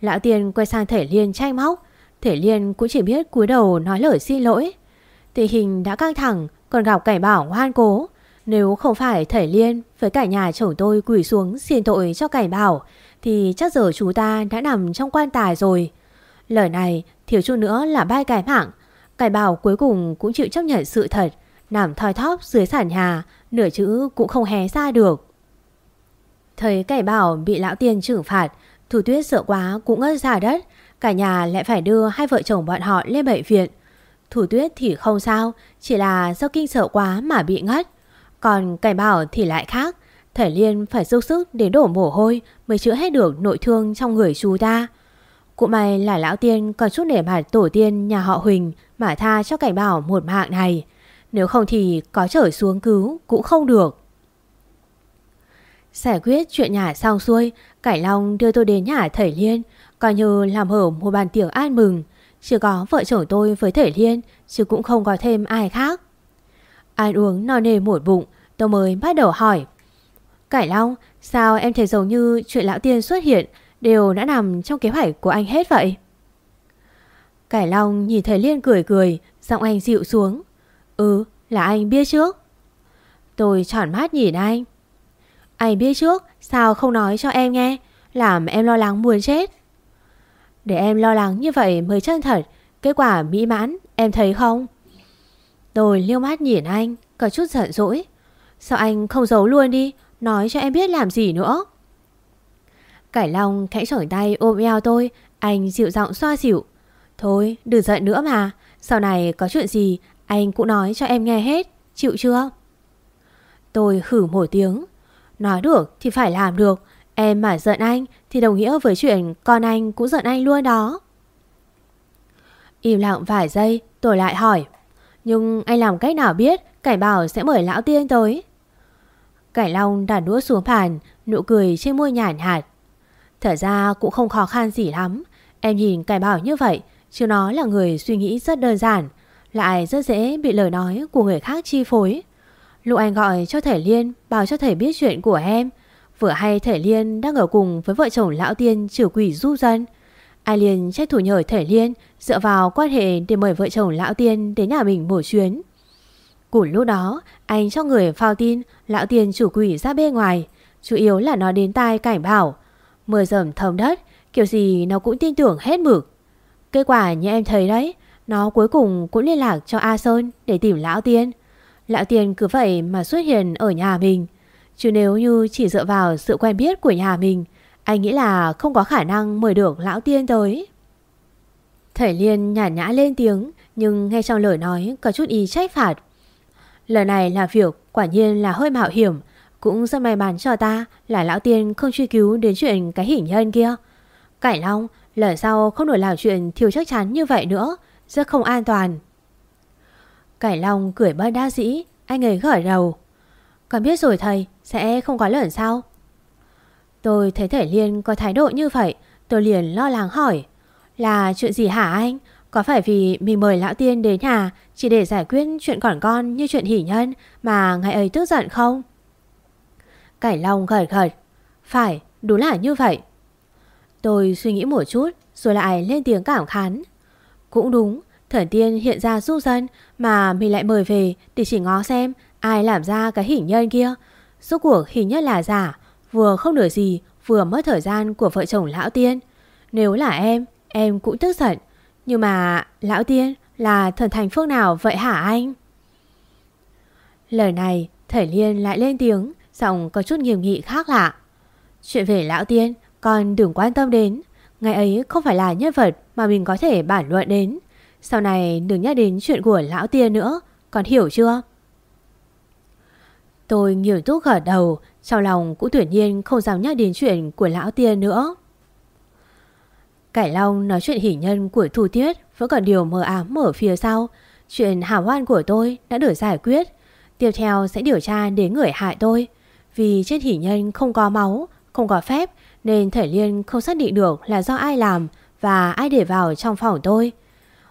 Lão tiên quay sang thể liên tranh móc, Thể liên cũng chỉ biết cúi đầu nói lời xin lỗi. Tình hình đã căng thẳng, Còn gặp cảnh bảo ngoan cố nếu không phải thể liên Với cả nhà chồng tôi quỳ xuống xin tội cho cảnh bảo, Thì chắc giờ chú ta đã nằm trong quan tài rồi. Lời này, thiếu chút nữa là bay cái mạng. Cải bảo cuối cùng cũng chịu chấp nhận sự thật, Nằm thoi thóp dưới sàn nhà, Nửa chữ cũng không hé ra được. Thấy cải bảo bị lão tiên trừng phạt, Thủ tuyết sợ quá cũng ngất ra đất, Cả nhà lại phải đưa hai vợ chồng bọn họ lên bệnh viện. Thủ tuyết thì không sao, Chỉ là do kinh sợ quá mà bị ngất. Còn cải bảo thì lại khác. Thể liên phải dốc sức để đổ mồ hôi Mới chữa hết được nội thương trong người chú ta. Cụ may là lão tiên còn chút nể mặt tổ tiên nhà họ Huỳnh Mà tha cho cải bảo một mạng này. Nếu không thì có trở xuống cứu cũng không được. Giải quyết chuyện nhà xong xuôi, Cải Long đưa tôi đến nhà Thầy Liên, Coi như làm hở một bàn tiệc an mừng. Chỉ có vợ chồng tôi với Thầy Liên, Chứ cũng không có thêm ai khác. Ăn uống no nề một bụng, Tôi mới bắt đầu hỏi. Cải Long, Sao em thấy giống như chuyện lão tiên xuất hiện Đều đã nằm trong kế hoạch của anh hết vậy? Cải Long nhìn thấy Liên cười cười, Giọng anh dịu xuống. Ừ là anh biết trước. Tôi tròn mắt nhìn anh. Anh biết trước, Sao không nói cho em nghe? Làm em lo lắng muốn chết. Để em lo lắng như vậy mới chân thật. Kết quả mỹ mãn, em thấy không? Tôi liêu mắt nhìn anh, Có chút giận dỗi. Sao anh không giấu luôn đi, Nói cho em biết làm gì nữa? Cải Long khẽ chổi tay ôm eo tôi, Anh dịu giọng xoa dịu. Thôi, đừng giận nữa mà, Sau này có chuyện gì, Anh cũng nói cho em nghe hết, Chịu chưa? Tôi khử một tiếng. Nói được thì phải làm được, Em mà giận anh thì đồng nghĩa với chuyện Con anh cũng giận anh luôn đó. Im lặng vài giây, Tôi lại hỏi. Nhưng anh làm cách nào biết Cải bảo sẽ mời lão tiên tới? Cải Long đặt đũa xuống bàn, Nụ cười trên môi nhàn hạt Thật ra cũng không khó khăn gì lắm. Em nhìn cải bảo như vậy, Chứ nó là người suy nghĩ rất đơn giản, Lại rất dễ bị lời nói của người khác chi phối. Lúc anh gọi cho Thể Liên, Bảo cho Thể biết chuyện của em, Vừa hay Thể Liên đang ở cùng với vợ chồng lão tiên trừ quỷ du dân Ai liền trách thủ nhờ Thể Liên, Dựa vào quan hệ để mời vợ chồng lão tiên đến nhà mình một chuyến. Cùng lúc đó, Anh cho người phao tin Lão tiên chủ quỷ ra bên ngoài, Chủ yếu là nó đến tai cảnh bảo, Mưa dầm thấm đất, Kiểu gì nó cũng tin tưởng hết mực. Kết quả như em thấy đấy, Nó cuối cùng cũng liên lạc cho A Sơn Để tìm Lão Tiên. Lão Tiên cứ vậy mà xuất hiện ở nhà mình. Chứ nếu như chỉ dựa vào sự quen biết của nhà mình anh nghĩ là không có khả năng mời được Lão Tiên tới. Thầy Liên nhả nhã lên tiếng, Nhưng nghe trong lời nói có chút ý trách phạt. Lời này là việc quả nhiên là hơi mạo hiểm, Cũng rất may mắn cho ta là Lão Tiên không truy cứu đến chuyện cái hình nhân kia. Cải Long lời sau không đổi làm chuyện thiếu chắc chắn như vậy nữa, Rất không an toàn. Cải Long cười bất đa dĩ, Anh ấy gởi đầu. Còn biết rồi thầy, Sẽ không có lần sau. Tôi thấy Thể Liên có thái độ như vậy, Tôi liền lo lắng hỏi. Là chuyện gì hả anh? Có phải vì mình mời lão tiên đến nhà Chỉ để giải quyết chuyện còn con như chuyện hỷ nhân Mà ngày ấy tức giận không? Cải Long gật gật. Phải, đúng là như vậy. Tôi suy nghĩ một chút Rồi lại lên tiếng cảm khán. Cũng đúng Thần tiên hiện ra du dân Mà mình lại mời về để chỉ ngó xem Ai làm ra cái hỷ nhân kia. Suốt cuộc hỷ nhân là giả Vừa không được gì, Vừa mất thời gian của vợ chồng lão tiên. Nếu là em Em cũng tức giận. Nhưng mà lão tiên là thần thành phương nào vậy hả anh? Lời này, Thầy Liên lại lên tiếng, Giọng có chút nghiêm nghị khác lạ. Chuyện về lão tiên, Con đừng quan tâm đến. Ngày ấy không phải là nhân vật mà mình có thể bản luận đến. Sau này đừng nhắc đến chuyện của lão tiên nữa Con hiểu chưa? Tôi nghiêm túc gật đầu, Trong lòng cũng tuyển nhiên không dám nhắc đến chuyện của lão tiên nữa. Cải Long nói chuyện hỉ nhân của Thu Tiết Vẫn còn điều mờ ám ở phía sau. Chuyện hảo hoan của tôi đã được giải quyết. Tiếp theo sẽ điều tra đến người hại tôi. Vì trên hỉ nhân không có máu, Không có phép, Nên Thể Liên không xác định được là do ai làm Và ai để vào trong phòng tôi.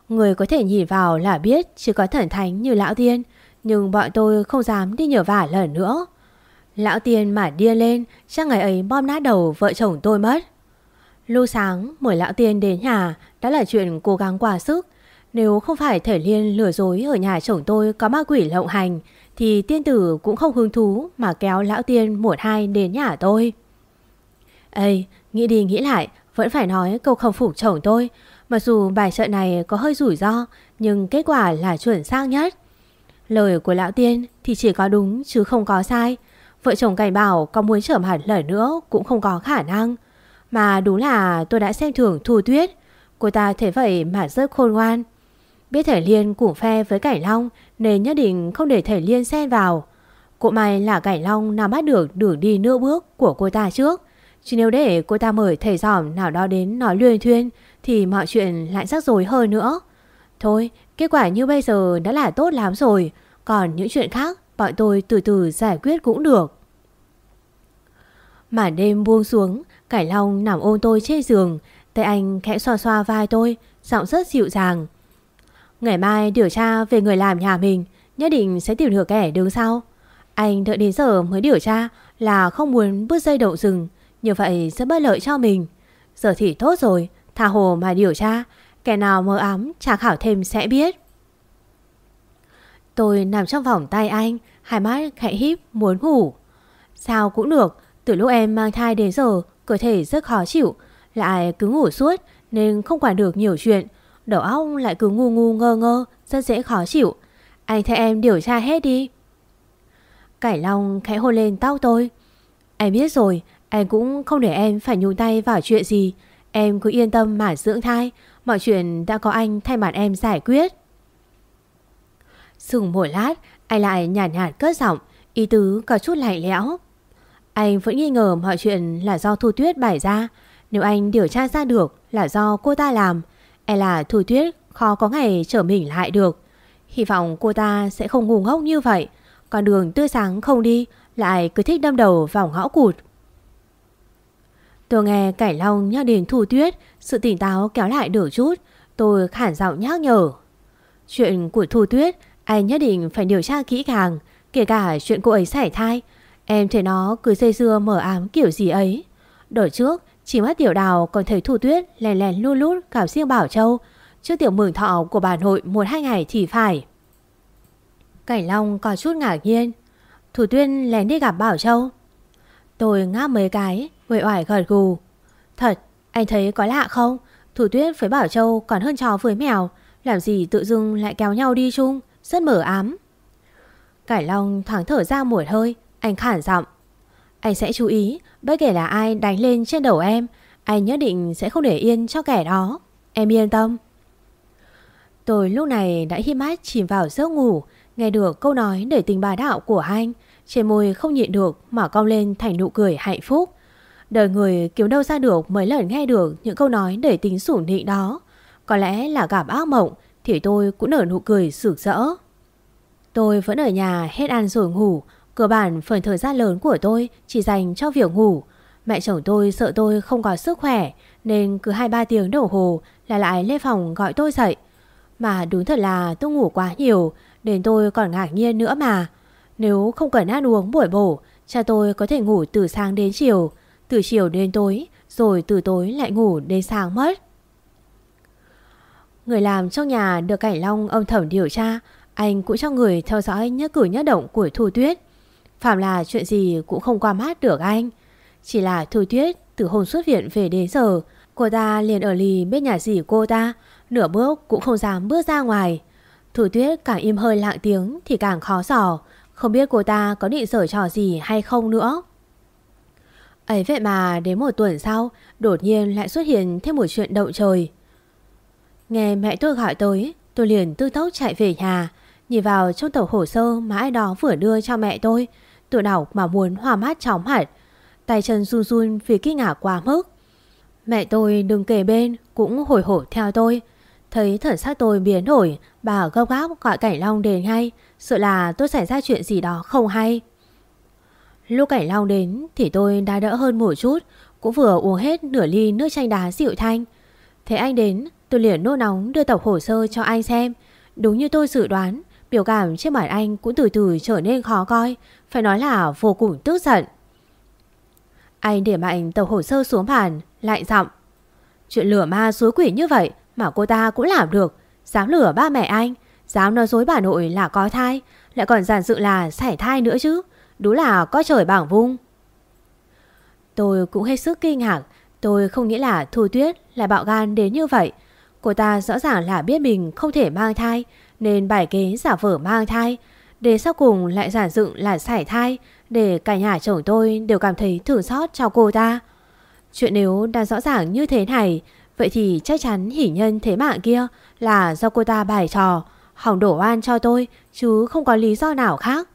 Người có thể nhìn vào là biết Chỉ có thần thánh như Lão Tiên. Nhưng bọn tôi không dám đi nhờ vả lần nữa Lão Tiên mà điên lên Chắc ngày ấy bom nát đầu vợ chồng tôi mất Lưu sáng mời lão tiên đến nhà đã là chuyện cố gắng quá sức. Nếu không phải thể liên lừa dối ở nhà chồng tôi có ma quỷ lộng hành thì tiên tử cũng không hứng thú mà kéo lão tiên một hai đến nhà tôi. Ê, nghĩ đi nghĩ lại vẫn phải nói câu không phục chồng tôi. Mặc dù bài trận này có hơi rủi ro nhưng kết quả là chuẩn xác nhất. Lời của lão tiên thì chỉ có đúng chứ không có sai. Vợ chồng cảnh bảo có muốn trở hẳn lời nữa cũng không có khả năng. Mà đúng là tôi đã xem thường Thu Tuyết. Cô ta thế vậy mà rất khôn ngoan. Biết Thể Liên cùng phe với Cảnh Long Nên nhất định không để Thể Liên xen vào. Cô may là Cảnh Long nắm bắt được đường đi nửa bước của cô ta trước. Chứ nếu để cô ta mời thầy giỏm nào đó đến nói luyên thuyên Thì mọi chuyện lại rắc rối hơn nữa. Thôi, kết quả như bây giờ đã là tốt lắm rồi. Còn những chuyện khác, bọn tôi từ từ giải quyết cũng được. Màn đêm buông xuống, Cải Long nằm ôm tôi trên giường. Tay anh khẽ xoa xoa vai tôi, Giọng rất dịu dàng. Ngày mai điều tra về người làm nhà mình, Nhất định sẽ tìm được kẻ đứng sau. Anh đợi đến giờ mới điều tra Là không muốn bước dây đậu rừng, Như vậy sẽ bất lợi cho mình. Giờ thì tốt rồi, Tha hồ mà điều tra. Kẻ nào mơ ám tra khảo thêm sẽ biết Tôi nằm trong vòng tay anh Hai mắt khẽ híp muốn ngủ Sao cũng được Từ lúc em mang thai đến giờ cơ thể rất khó chịu, lại cứ ngủ suốt nên không quản được nhiều chuyện. Đầu óc lại cứ ngu ngu ngơ ngơ, rất dễ khó chịu. Anh thay em điều tra hết đi. Cải Long khẽ hôn lên tóc tôi. Em biết rồi, anh cũng không để em phải nhung tay vào chuyện gì. Em cứ yên tâm mà dưỡng thai, mọi chuyện đã có anh thay mặt em giải quyết. Sừng một lát, anh lại nhàn nhạt, nhạt cất giọng, ý tứ có chút lạnh lẽo. Anh vẫn nghi ngờ mọi chuyện là do Thu Tuyết bày ra. Nếu anh điều tra ra được là do cô ta làm, e là Thu Tuyết khó có ngày trở mình lại được. Hy vọng cô ta sẽ không ngu ngốc như vậy. Con đường tươi sáng không đi, lại cứ thích đâm đầu vào ngõ cụt. Tôi nghe Cải Long nhắc đến Thu Tuyết, sự tỉnh táo kéo lại được chút. Tôi khản giọng nhắc nhở. Chuyện của Thu Tuyết, anh nhất định phải điều tra kỹ càng, kể cả chuyện cô ấy sảy thai. Em thấy nó cứ dây dưa mở ám kiểu gì ấy. Đợt trước, chỉ mắt tiểu đào còn thấy Thu Tuyết lèn lèn lút lút gặp riêng Bảo Châu. Trước tiểu mừng thọ của bà nội một hai ngày thì phải. Cảnh Long có chút ngạc nhiên. Thủ Tuyên lén đi gặp Bảo Châu. Tôi ngáp mấy cái, uể oải gật gù. Thật, anh thấy có lạ không? Thủ Tuyết với Bảo Châu còn hơn chó với mèo. Làm gì tự dưng lại kéo nhau đi chung, rất mở ám. Cải Long thoáng thở ra một hơi, anh khản giọng Anh sẽ chú ý Bất kể là ai đánh lên trên đầu em Anh nhất định sẽ không để yên cho kẻ đó Em yên tâm Tôi lúc này đã hi mắt chìm vào giấc ngủ Nghe được câu nói để tình bà đạo của anh Trên môi không nhịn được Mà cong lên thành nụ cười hạnh phúc Đời người kiếm đâu ra được Mấy lần nghe được những câu nói để tính sủ nị đó. Có lẽ là gặp ác mộng, Thì tôi cũng nở nụ cười sửk rỡ Tôi vẫn ở nhà hết ăn rồi ngủ. Cơ bản phần thời gian lớn của tôi chỉ dành cho việc ngủ. Mẹ chồng tôi sợ tôi không có sức khỏe, nên cứ 2-3 tiếng đồng hồ là lại lên phòng gọi tôi dậy. Mà đúng thật là tôi ngủ quá nhiều, Nên tôi còn ngạc nhiên nữa mà. Nếu không cần ăn uống buổi bổ, Cha tôi có thể ngủ từ sáng đến chiều. Từ chiều đến tối, Rồi từ tối lại ngủ đến sáng mất. Người làm trong nhà được Cảnh Long âm thầm điều tra, Anh cũng cho người theo dõi nhất cử nhất động của Thu Tuyết. Phạm là chuyện gì cũng không qua mắt được anh. Chỉ là Thu Tuyết từ hôm xuất viện về đến giờ, Cô ta liền ở lì bên nhà dì cô ta, Nửa bước cũng không dám bước ra ngoài. Thủ tuyết càng im hơi lặng tiếng Thì càng khó sò Không biết cô ta có định sở trò gì hay không nữa ấy vậy mà đến một tuần sau, Đột nhiên lại xuất hiện thêm một chuyện động trời. Nghe mẹ tôi gọi tới, Tôi liền tư tốc chạy về nhà Nhìn vào trong tàu hồ sơ mà ai đó vừa đưa cho mẹ tôi. Tôi đọc mà muốn hòa mát chóng hẳn Tay chân run run vì kinh ngạc quá mức. Mẹ tôi đừng kề bên Cũng hồi hổ theo tôi. Thấy thần sắc tôi biến đổi, Bà gấp gáp gọi Cảnh Long đến ngay, Sợ là tôi xảy ra chuyện gì đó không hay. Lúc Cảnh Long đến Thì tôi đã đỡ hơn một chút, Cũng vừa uống hết nửa ly nước chanh đá dịu thanh. Thế anh đến, Tôi liền nô nóng đưa tập hồ sơ cho anh xem. Đúng như tôi dự đoán, Biểu cảm trên mặt anh cũng từ từ trở nên khó coi, Phải nói là vô cùng tức giận. Anh để mạnh tập hồ sơ xuống bàn Lại giọng. Chuyện lửa ma suối quỷ như vậy Mà cô ta cũng làm được. Dám lửa ba mẹ anh, Dám nói dối bà nội là có thai, Lại còn giản dự là sảy thai nữa chứ. Đúng là có trời bảng vung. Tôi cũng hết sức kinh ngạc. Tôi không nghĩ là Thu Tuyết lại bạo gan đến như vậy. Cô ta rõ ràng là biết mình không thể mang thai, Nên bài kế giả vờ mang thai. Để sau cùng lại giả dựng là sảy thai, Để cả nhà chồng tôi đều cảm thấy thử xót cho cô ta. Chuyện nếu đã rõ ràng như thế này, Vậy thì chắc chắn hỉ nhân thế mạng kia Là do cô ta bài trò, Hỏng đổ oan cho tôi, Chứ không có lý do nào khác.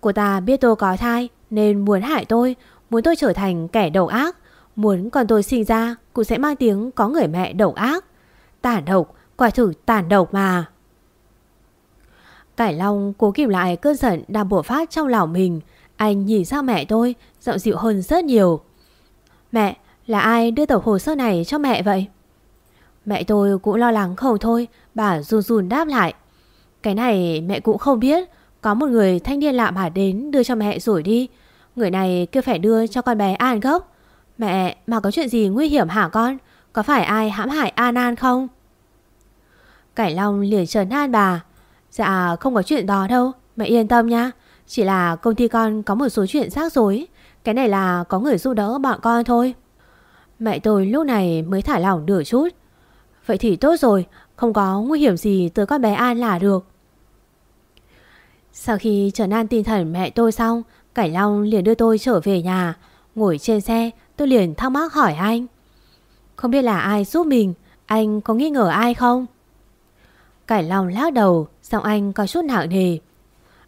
Cô ta biết tôi có thai Nên muốn hại tôi Muốn tôi trở thành kẻ đầu ác. Muốn còn tôi sinh ra Cũng sẽ mang tiếng có người mẹ đầu ác. Tàn độc Quả thử tàn độc mà. Cải Long cố kìm lại cơn giận đang bổ phát trong lòng mình. Anh nhìn sang mẹ tôi Giọng dịu hơn rất nhiều. Mẹ là ai đưa tập hồ sơ này cho mẹ vậy? Mẹ tôi cũng lo lắng không thôi, bà run run đáp lại. Cái này mẹ cũng không biết, có một người thanh niên lạ mà đến đưa cho mẹ rồi đi. Người này kêu phải đưa cho con bé An gốc. Mẹ, mà có chuyện gì nguy hiểm hả con? Có phải ai hãm hại An An không? Cải Long liền trấn an bà. Dạ không có chuyện đó đâu, mẹ yên tâm nha. Chỉ là công ty con có một số chuyện rắc rối. Cái này là có người giúp đỡ bọn con thôi. Mẹ tôi lúc này mới thả lỏng được chút Vậy thì tốt rồi Không có nguy hiểm gì tới con bé An là được sau khi trấn an tinh thần mẹ tôi xong Cải Long liền đưa tôi trở về nhà. Ngồi trên xe tôi liền thắc mắc hỏi anh. Không biết là ai giúp mình Anh có nghi ngờ ai không? Cải Long lắc đầu Giọng anh có chút nặng nề.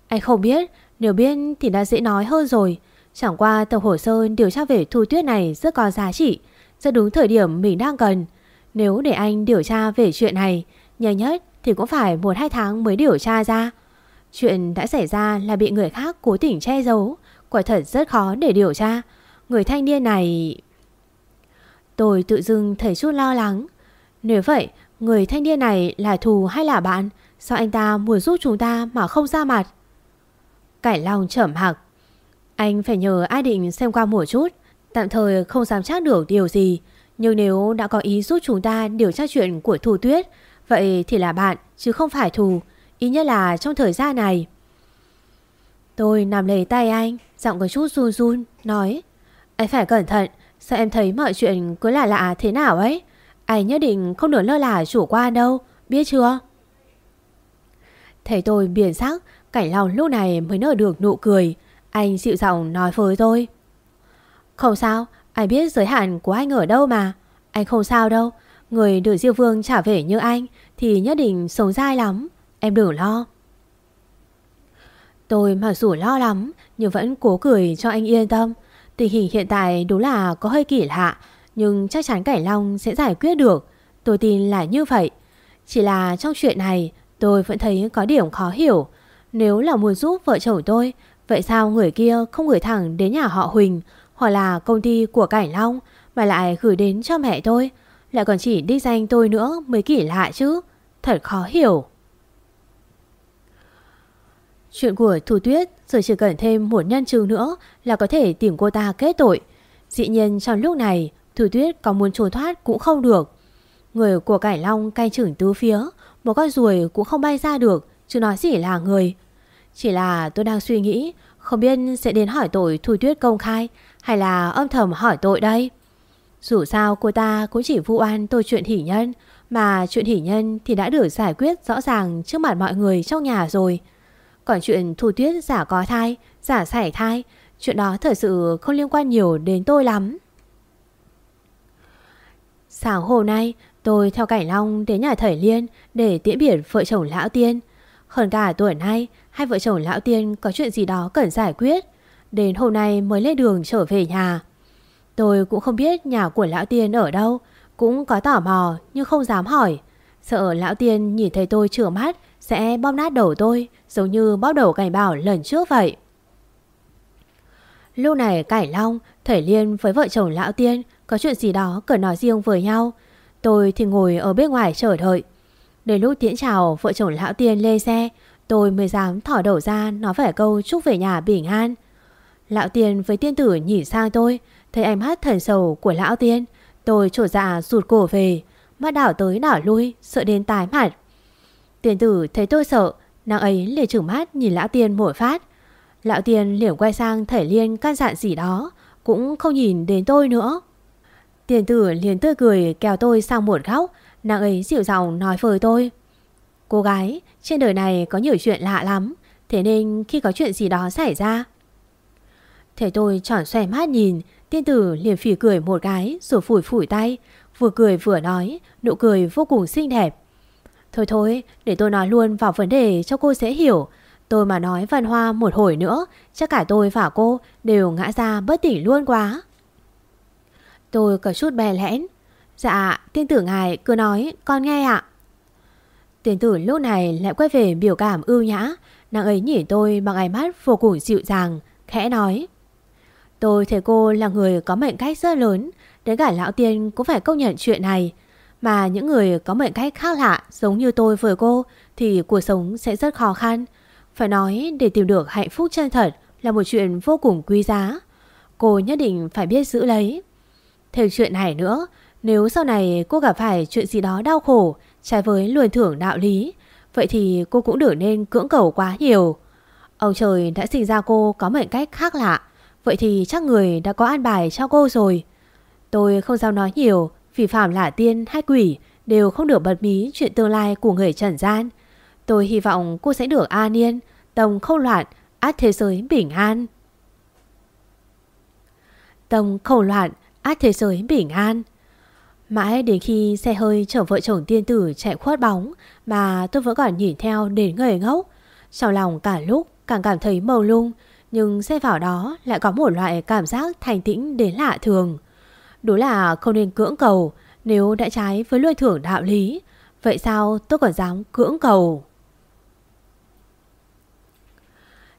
Anh không biết Nếu biết thì đã dễ nói hơn rồi. Chẳng qua tờ hồ sơ điều tra về thu tuyết này rất có giá trị rất đúng thời điểm mình đang cần. Nếu để anh điều tra về chuyện này, nhanh nhất thì cũng phải một hai tháng mới điều tra ra. Chuyện đã xảy ra là bị người khác cố tình che giấu, quả thật rất khó để điều tra. Người thanh niên này... Tôi tự dưng thấy chút lo lắng. Nếu vậy, người thanh niên này là thù hay là bạn? Sao anh ta muốn giúp chúng ta mà không ra mặt? Cải Long trầm hạc. Anh phải nhờ ai định xem qua một chút. Tạm thời không dám chắc được điều gì Nhưng nếu đã có ý giúp chúng ta điều tra chuyện của Thù Tuyết Vậy thì là bạn chứ không phải thù Ý nhất là trong thời gian này Tôi nằm lấy tay anh Giọng có chút run run Nói Anh phải cẩn thận Sao em thấy mọi chuyện cứ lạ lạ thế nào ấy Anh nhất định không được lơ là chủ quan đâu Biết chưa Thấy tôi biển sắc Cảnh lòng lúc này mới nở được nụ cười Anh dịu giọng nói với tôi không sao, anh biết giới hạn của anh ở đâu mà. Anh không sao đâu. Người được Diêu Vương trả về như anh thì nhất định sống dai lắm. Em đừng lo. Tôi mặc dù lo lắm nhưng vẫn cố cười cho anh yên tâm. Tình hình hiện tại đúng là có hơi kỳ lạ nhưng chắc chắn Cảnh Long sẽ giải quyết được. Tôi tin là như vậy. Chỉ là trong chuyện này tôi vẫn thấy có điểm khó hiểu. Nếu là muốn giúp vợ chồng tôi, vậy sao người kia không gửi thẳng đến nhà họ Huỳnh hoặc là công ty của Cảnh Long mà lại gửi đến cho mẹ tôi, lại còn chỉ đích danh tôi nữa mới kỳ lạ chứ. thật khó hiểu. Chuyện của Thu Tuyết giờ chỉ cần thêm một nhân chứng nữa là có thể tìm cô ta kết tội. Dĩ nhiên trong lúc này Thu Tuyết có muốn trốn thoát cũng không được. Người của Cải Long cai chửng tứ phía, một con ruồi cũng không bay ra được, chứ nói gì là người. Chỉ là tôi đang suy nghĩ, không biết sẽ đến hỏi tội Thu Tuyết công khai hay là âm thầm hỏi tội đây. Dù sao cô ta cũng chỉ vụ oan tôi chuyện hỷ nhân, mà chuyện hỷ nhân thì đã được giải quyết rõ ràng trước mặt mọi người trong nhà rồi. Còn chuyện Thu Tuyết giả có thai, giả sảy thai, chuyện đó thật sự không liên quan nhiều đến tôi lắm. Sáng hôm nay, tôi theo Cảnh Long đến nhà thầy Liên để tiễn biệt vợ chồng Lão Tiên. Hơn cả tuổi nay, hai vợ chồng Lão Tiên có chuyện gì đó cần giải quyết. Đến hôm nay mới lên đường trở về nhà. Tôi cũng không biết nhà của Lão Tiên ở đâu, cũng có tò mò nhưng không dám hỏi. Sợ Lão Tiên nhìn thấy tôi chữa mắt sẽ bóp nát đầu tôi giống như bóp đầu cảnh bảo lần trước vậy. Lúc này Cải Long, Thầy Liên với vợ chồng Lão Tiên có chuyện gì đó cần nói riêng với nhau. Tôi thì ngồi ở bên ngoài chờ đợi. Đến lúc tiễn chào vợ chồng Lão Tiên lên xe, tôi mới dám thỏ đầu ra nói vẻ câu chúc về nhà bình an. Lão Tiên với tiên tử nhìn sang tôi, thấy ánh mắt thần sầu của Lão Tiên. Tôi trổ dạ rụt cổ về, mắt đảo tới đảo lui, sợ đến tái mặt. tiền tử thấy tôi sợ, nàng ấy liền trừng mắt nhìn Lão Tiên mỗi phát. Lão Tiên liền quay sang thầy Liên can dặn gì đó, cũng không nhìn đến tôi nữa. Tiền tử liền tươi cười kéo tôi sang một góc, nàng ấy dịu dàng nói với tôi. Cô gái, trên đời này có nhiều chuyện lạ lắm, thế nên khi có chuyện gì đó xảy ra. Thế tôi tròn xoay mắt nhìn, tiên tử liền phỉ cười một cái rồi phủi phủi tay, vừa cười vừa nói, nụ cười vô cùng xinh đẹp. Thôi thôi, để tôi nói luôn vào vấn đề cho cô dễ hiểu. Tôi mà nói văn hoa một hồi nữa, chắc cả tôi và cô đều ngã ra bất tỉnh luôn quá. Tôi có chút bè lẽn. Dạ, tiên tử ngài cứ nói, con nghe ạ. Tiên tử lúc này lại quay về biểu cảm ưu nhã. Nàng ấy nhìn tôi bằng ánh mắt vô cùng dịu dàng, khẽ nói. Tôi thấy cô là người có mệnh cách rất lớn, đến cả lão tiên cũng phải công nhận chuyện này. Mà những người có mệnh cách khác lạ giống như tôi với cô thì cuộc sống sẽ rất khó khăn. Phải nói để tìm được hạnh phúc chân thật là một chuyện vô cùng quý giá. Cô nhất định phải biết giữ lấy. Thêm chuyện này nữa, nếu sau này cô gặp phải chuyện gì đó đau khổ, trái với luân thưởng đạo lý, vậy thì cô cũng đừng nên cưỡng cầu quá nhiều. Ông trời đã sinh ra cô có mệnh cách khác lạ, vậy thì chắc người đã có an bài cho cô rồi. Tôi không dám nói nhiều, vì phạm là tiên hay quỷ đều không được bật mí chuyện tương lai của người trần gian. Tôi hy vọng cô sẽ được an yên, tông không loạn, át thế giới bình an. tông không loạn, át thế giới bình an. Mãi đến khi xe hơi chở vợ chồng tiên tử chạy khuất bóng mà tôi vẫn còn nhìn theo đến người ngốc. Trong lòng cả lúc càng cảm thấy mâu lung nhưng xe vào đó lại có một loại cảm giác thành tĩnh đến lạ thường. Đúng là không nên cưỡng cầu nếu đã trái với luân thưởng đạo lý. Vậy sao tôi còn dám cưỡng cầu?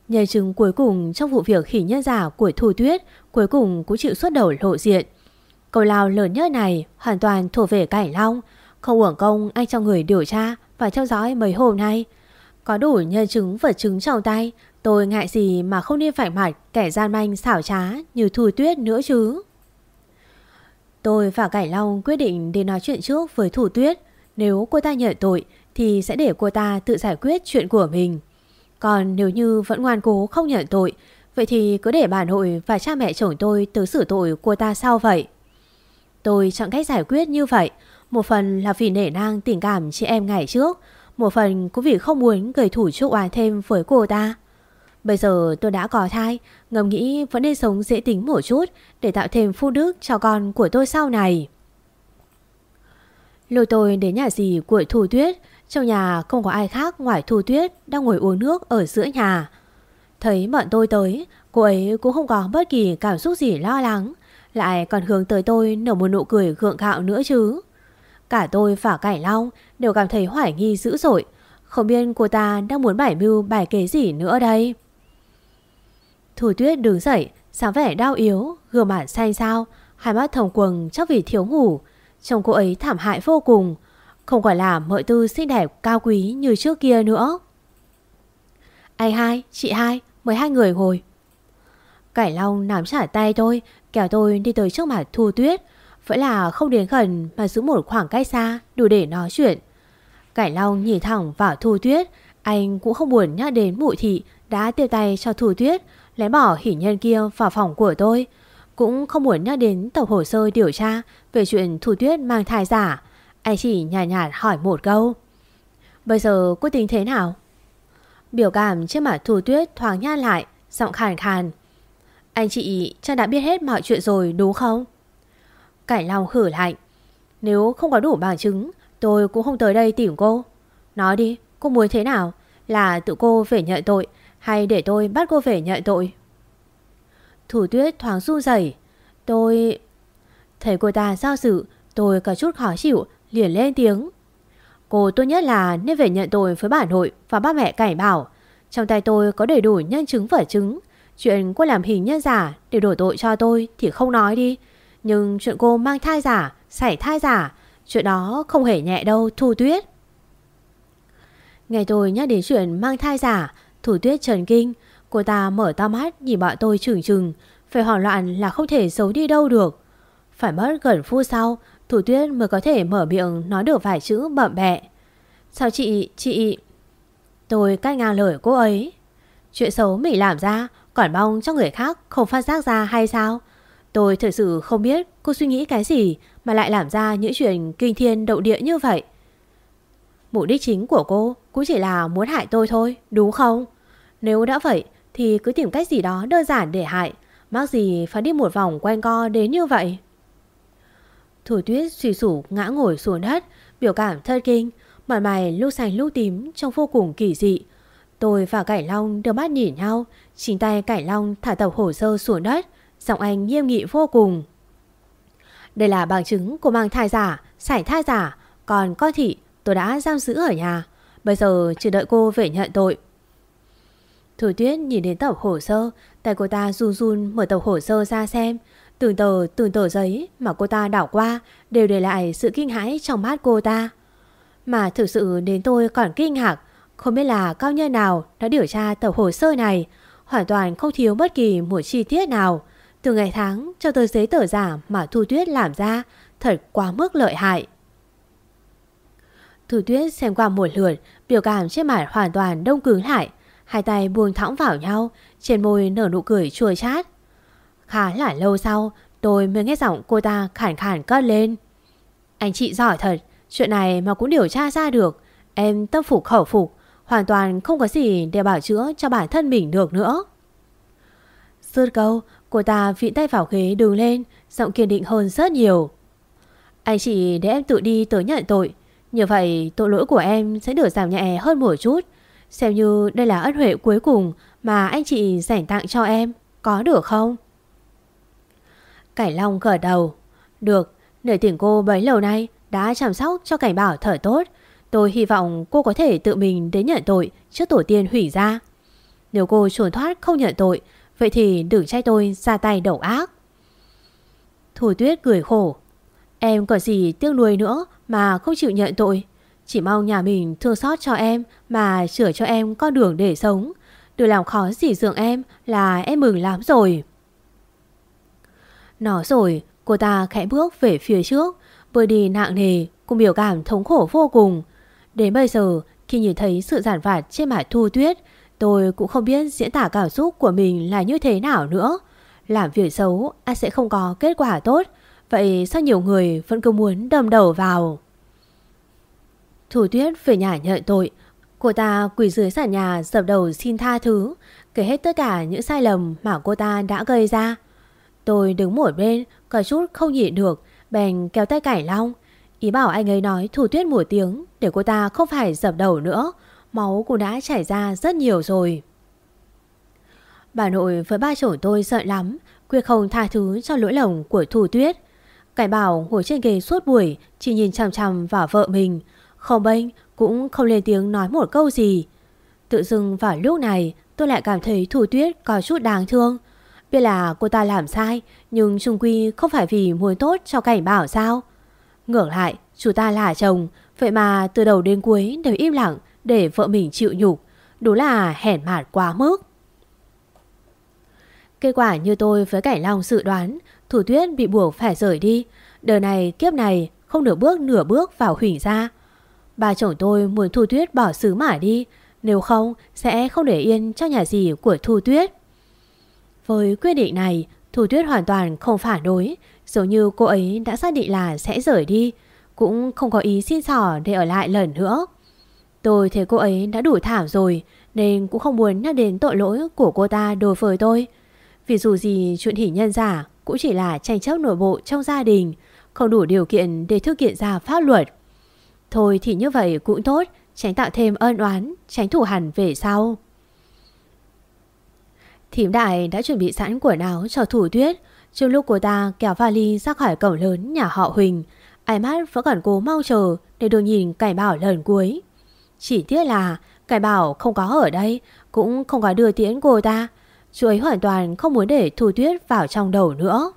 Nhân chứng cuối cùng trong vụ việc khỉ nhân giả của Thu Tuyết cuối cùng cũng chịu xuất đầu lộ diện. Cầu lao lớn nhất này hoàn toàn thuộc về Cảnh Long, không uổng công anh cho người điều tra và theo dõi mấy hôm nay. Có đủ nhân chứng vật chứng trong tay, tôi ngại gì mà không nên phải mặt kẻ gian manh xảo trá như Thu Tuyết nữa chứ. Tôi và Cảnh Long quyết định đi nói chuyện trước với Thủ Tuyết. Nếu cô ta nhận tội thì sẽ để cô ta tự giải quyết chuyện của mình. Còn nếu như vẫn ngoan cố không nhận tội, vậy thì cứ để bà nội và cha mẹ chồng tôi tới xử tội cô ta sao vậy? Tôi chọn cách giải quyết như vậy, một phần là vì nể nang tình cảm chị em ngày trước, một phần cũng vì không muốn gây thủ chúc oán thêm với cô ta. Bây giờ tôi đã có thai, ngầm nghĩ vẫn nên sống dễ tính một chút để tạo thêm phu đức cho con của tôi sau này. Lôi tôi đến nhà dì của Thu Tuyết, trong nhà không có ai khác ngoài Thu Tuyết đang ngồi uống nước ở giữa nhà. Thấy bọn tôi tới, cô ấy cũng không có bất kỳ cảm xúc gì lo lắng, lại còn hướng tới tôi nở một nụ cười gượng gạo nữa chứ. Cả tôi và Cải Long đều cảm thấy hoài nghi dữ dội, không biết cô ta đang muốn bài mưu bài kế gì nữa đây. Thủ Tuyết đứng dậy, sáng vẻ đau yếu, gương mặt xanh xao, hai mắt thòng quầng chắc vì thiếu ngủ. Trông cô ấy thảm hại vô cùng. Không còn là mọi tư xinh đẹp cao quý như trước kia nữa Anh hai, chị hai, mời hai người ngồi Cải Long nắm trả tay tôi Kéo tôi đi tới trước mặt Thu Tuyết Vẫn là không đến gần Mà giữ một khoảng cách xa đủ để nói chuyện Cải Long nhìn thẳng vào Thu Tuyết Anh cũng không buồn nhắc đến mụ thị Đã tiêu tay cho Thu Tuyết Lấy bỏ hỉ nhân kia vào phòng của tôi. Cũng không muốn nhắc đến tập hồ sơ điều tra Về chuyện Thu Tuyết mang thai giả. Anh chỉ nhạt nhạt hỏi một câu. Bây giờ cô tính thế nào? Biểu cảm trên mặt Thu Tuyết thoáng nhát lại, Giọng khàn khàn. Anh chị chắc đã biết hết mọi chuyện rồi, đúng không? Cải Long khử lạnh. Nếu không có đủ bằng chứng, Tôi cũng không tới đây tìm cô. Nói đi, cô muốn thế nào? Là tự cô phải nhận tội hay để tôi bắt cô về nhận tội? Thủ tuyết thoáng run rẩy. Tôi... Thấy cô ta giao sự, Tôi có chút khó chịu, Liền lên tiếng. Cô tốt nhất là nên về nhận tội với bà nội Và ba mẹ cảnh bảo. Trong tay tôi có đầy đủ nhân chứng vật chứng. Chuyện cô làm hình nhân giả Để đổ tội cho tôi thì không nói đi. Nhưng chuyện cô mang thai giả xảy thai giả, Chuyện đó không hề nhẹ đâu, Thu Tuyết. Nghe tôi nhắc đến chuyện mang thai giả Thủ Tuyết trần kinh. Cô ta mở to mắt nhìn bọn tôi chừng chừng Phải hoảng loạn là không thể giấu đi đâu được. Phải mất gần phút sau Thủ Tuyết mới có thể mở miệng Nói được vài chữ bậm bẹ. Sao chị, chị? Tôi cắt ngang lời cô ấy. Chuyện xấu mình làm ra Còn mong cho người khác không phát giác ra hay sao? Tôi thật sự không biết cô suy nghĩ cái gì mà lại làm ra những chuyện kinh thiên động địa như vậy. Mục đích chính của cô cũng chỉ là muốn hại tôi thôi, đúng không? Nếu đã vậy thì cứ tìm cách gì đó đơn giản để hại, mắc gì phải đi một vòng quanh co đến như vậy. Thủ tuyết suy sủ ngã ngồi xuống đất, biểu cảm thất kinh, mặt mày lúc xanh lúc tím trông vô cùng kỳ dị. Tôi và Cải Long đưa mắt nhìn nhau, chính tay Cải Long thả tập hồ sơ xuống đất, giọng anh nghiêm nghị vô cùng. Đây là bằng chứng của mang thai giả, sảy thai giả, còn con thị tôi đã giam giữ ở nhà. Bây giờ chỉ đợi cô về nhận tội. Thủ tuyết nhìn đến tập hồ sơ, tay cô ta run run mở tập hồ sơ ra xem. Từng tờ, từng tờ giấy mà cô ta đảo qua đều để lại sự kinh hãi trong mắt cô ta. Mà thực sự đến tôi còn kinh ngạc, không biết là cao nhân nào đã điều tra tập hồ sơ này, hoàn toàn không thiếu bất kỳ một chi tiết nào. Từ ngày tháng cho tới giấy tờ giả mà Thu Tuyết làm ra thật quá mức lợi hại. Thu Tuyết xem qua một lượt, biểu cảm trên mặt hoàn toàn đông cứng lại, hai tay buông thõng vào nhau, trên môi nở nụ cười chua chát. Khá là lâu sau, tôi mới nghe giọng cô ta khản khản cất lên. Anh chị giỏi thật, chuyện này mà cũng điều tra ra được, em tâm phục khẩu phục, hoàn toàn không có gì để bảo chữa cho bản thân mình được nữa. Sượt câu, Cô ta vịn tay vào ghế đứng lên Giọng kiên định hơn rất nhiều Anh chị để em tự đi tới nhận tội Như vậy tội lỗi của em sẽ được giảm nhẹ hơn một chút Xem như đây là ân huệ cuối cùng Mà anh chị dành tặng cho em Có được không? Cải Long gật đầu. Được, nể tình cô bấy lâu nay Đã chăm sóc cho cảnh bảo thở tốt. Tôi hy vọng cô có thể tự mình đến nhận tội Trước tổ tiên hủy ra Nếu cô trốn thoát không nhận tội Vậy thì đừng trách tôi ra tay đầu ác. Thủ tuyết cười khổ. Em có gì tiếc nuối nữa Mà không chịu nhận tội. Chỉ mong nhà mình thương xót cho em Mà sửa cho em con đường để sống Đừng làm khó gì dượng em Là em mừng lắm rồi Nói rồi Cô ta khẽ bước về phía trước Vừa đi nặng nề Cùng biểu cảm thống khổ vô cùng Đến bây giờ khi nhìn thấy sự giản vặt trên mặt thu tuyết Tôi cũng không biết diễn tả cảm xúc của mình là như thế nào nữa. Làm việc xấu, anh sẽ không có kết quả tốt. Vậy sao nhiều người vẫn cứ muốn đâm đầu vào? Thủ tuyết về nhà nhận tội. Cô ta quỳ dưới sàn nhà dập đầu xin tha thứ. Kể hết tất cả những sai lầm mà cô ta đã gây ra. Tôi đứng một bên, có chút không nhịn được, bèn kéo tay cải long. Ý bảo anh ấy nói thủ tuyết một tiếng để cô ta không phải dập đầu nữa. Máu cũng đã chảy ra rất nhiều rồi Bà nội với ba chồng tôi sợ lắm Quyết không tha thứ cho lỗi lầm của Thủ Tuyết Cải bảo ngồi trên ghế suốt buổi Chỉ nhìn chằm chằm vào vợ mình không bênh cũng không lên tiếng nói một câu gì Tự dưng vào lúc này Tôi lại cảm thấy Thủ Tuyết có chút đáng thương Biết là cô ta làm sai Nhưng trung quy không phải vì muốn tốt cho cảnh bảo sao Ngược lại Chú ta là chồng Vậy mà từ đầu đến cuối đều im lặng để vợ mình chịu nhục. Đúng là hèn mạt quá mức. Kết quả như tôi với Cảnh Long dự đoán, Thủ Tuyết bị buộc phải rời đi. Đời này kiếp này không được bước nửa bước vào hủy ra. Bà chồng tôi muốn Thu Tuyết bỏ xứ mã đi, nếu không sẽ không để yên cho nhà gì của Thu Tuyết. Với quyết định này, Thu Tuyết hoàn toàn không phản đối, giống như cô ấy đã xác định là sẽ rời đi, cũng không có ý xin xỏ để ở lại lần nữa. Tôi thấy cô ấy đã đủ thảm rồi, nên cũng không muốn nhắc đến tội lỗi của cô ta đối với tôi. Vì dù gì chuyện hỷ nhân giả cũng chỉ là tranh chấp nội bộ trong gia đình, không đủ điều kiện để thực hiện ra pháp luật. Thôi thì như vậy cũng tốt, tránh tạo thêm ân oán, tránh thủ hẳn về sau. Thím đại đã chuẩn bị sẵn quần áo cho thủ tuyết, trong lúc cô ta kéo vali ra khỏi cổng lớn nhà họ Huỳnh, ai mắt vẫn còn cố mau chờ để được nhìn cải bảo lần cuối. Chỉ tiếc là cải bảo không có ở đây, cũng không có đưa tiễn cô ta. Chú ấy hoàn toàn không muốn để thủ Tuyết vào trong đầu nữa.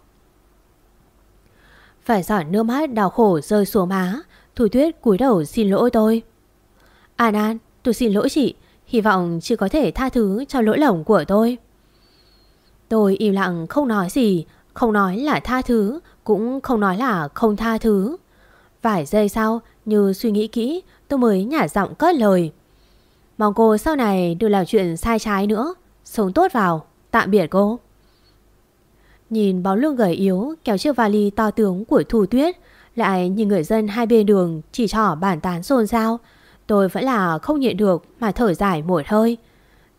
Phải giỏi nước mắt đau khổ rơi xuống má, Thủ Tuyết cúi đầu xin lỗi tôi. An An, tôi xin lỗi chị, hy vọng chị có thể tha thứ cho lỗi lầm của tôi. Tôi im lặng không nói gì, không nói là tha thứ, cũng không nói là không tha thứ. Vài giây sau, như suy nghĩ kỹ, tôi mới nhả giọng cất lời. Mong cô sau này đừng làm chuyện sai trái nữa. Sống tốt vào, tạm biệt cô. Nhìn bóng lưng gầy yếu kéo chiếc vali to tướng của Thu Tuyết, lại nhìn người dân hai bên đường chỉ trỏ bản tán xôn xao. Tôi vẫn là không nhịn được mà thở dài một hơi.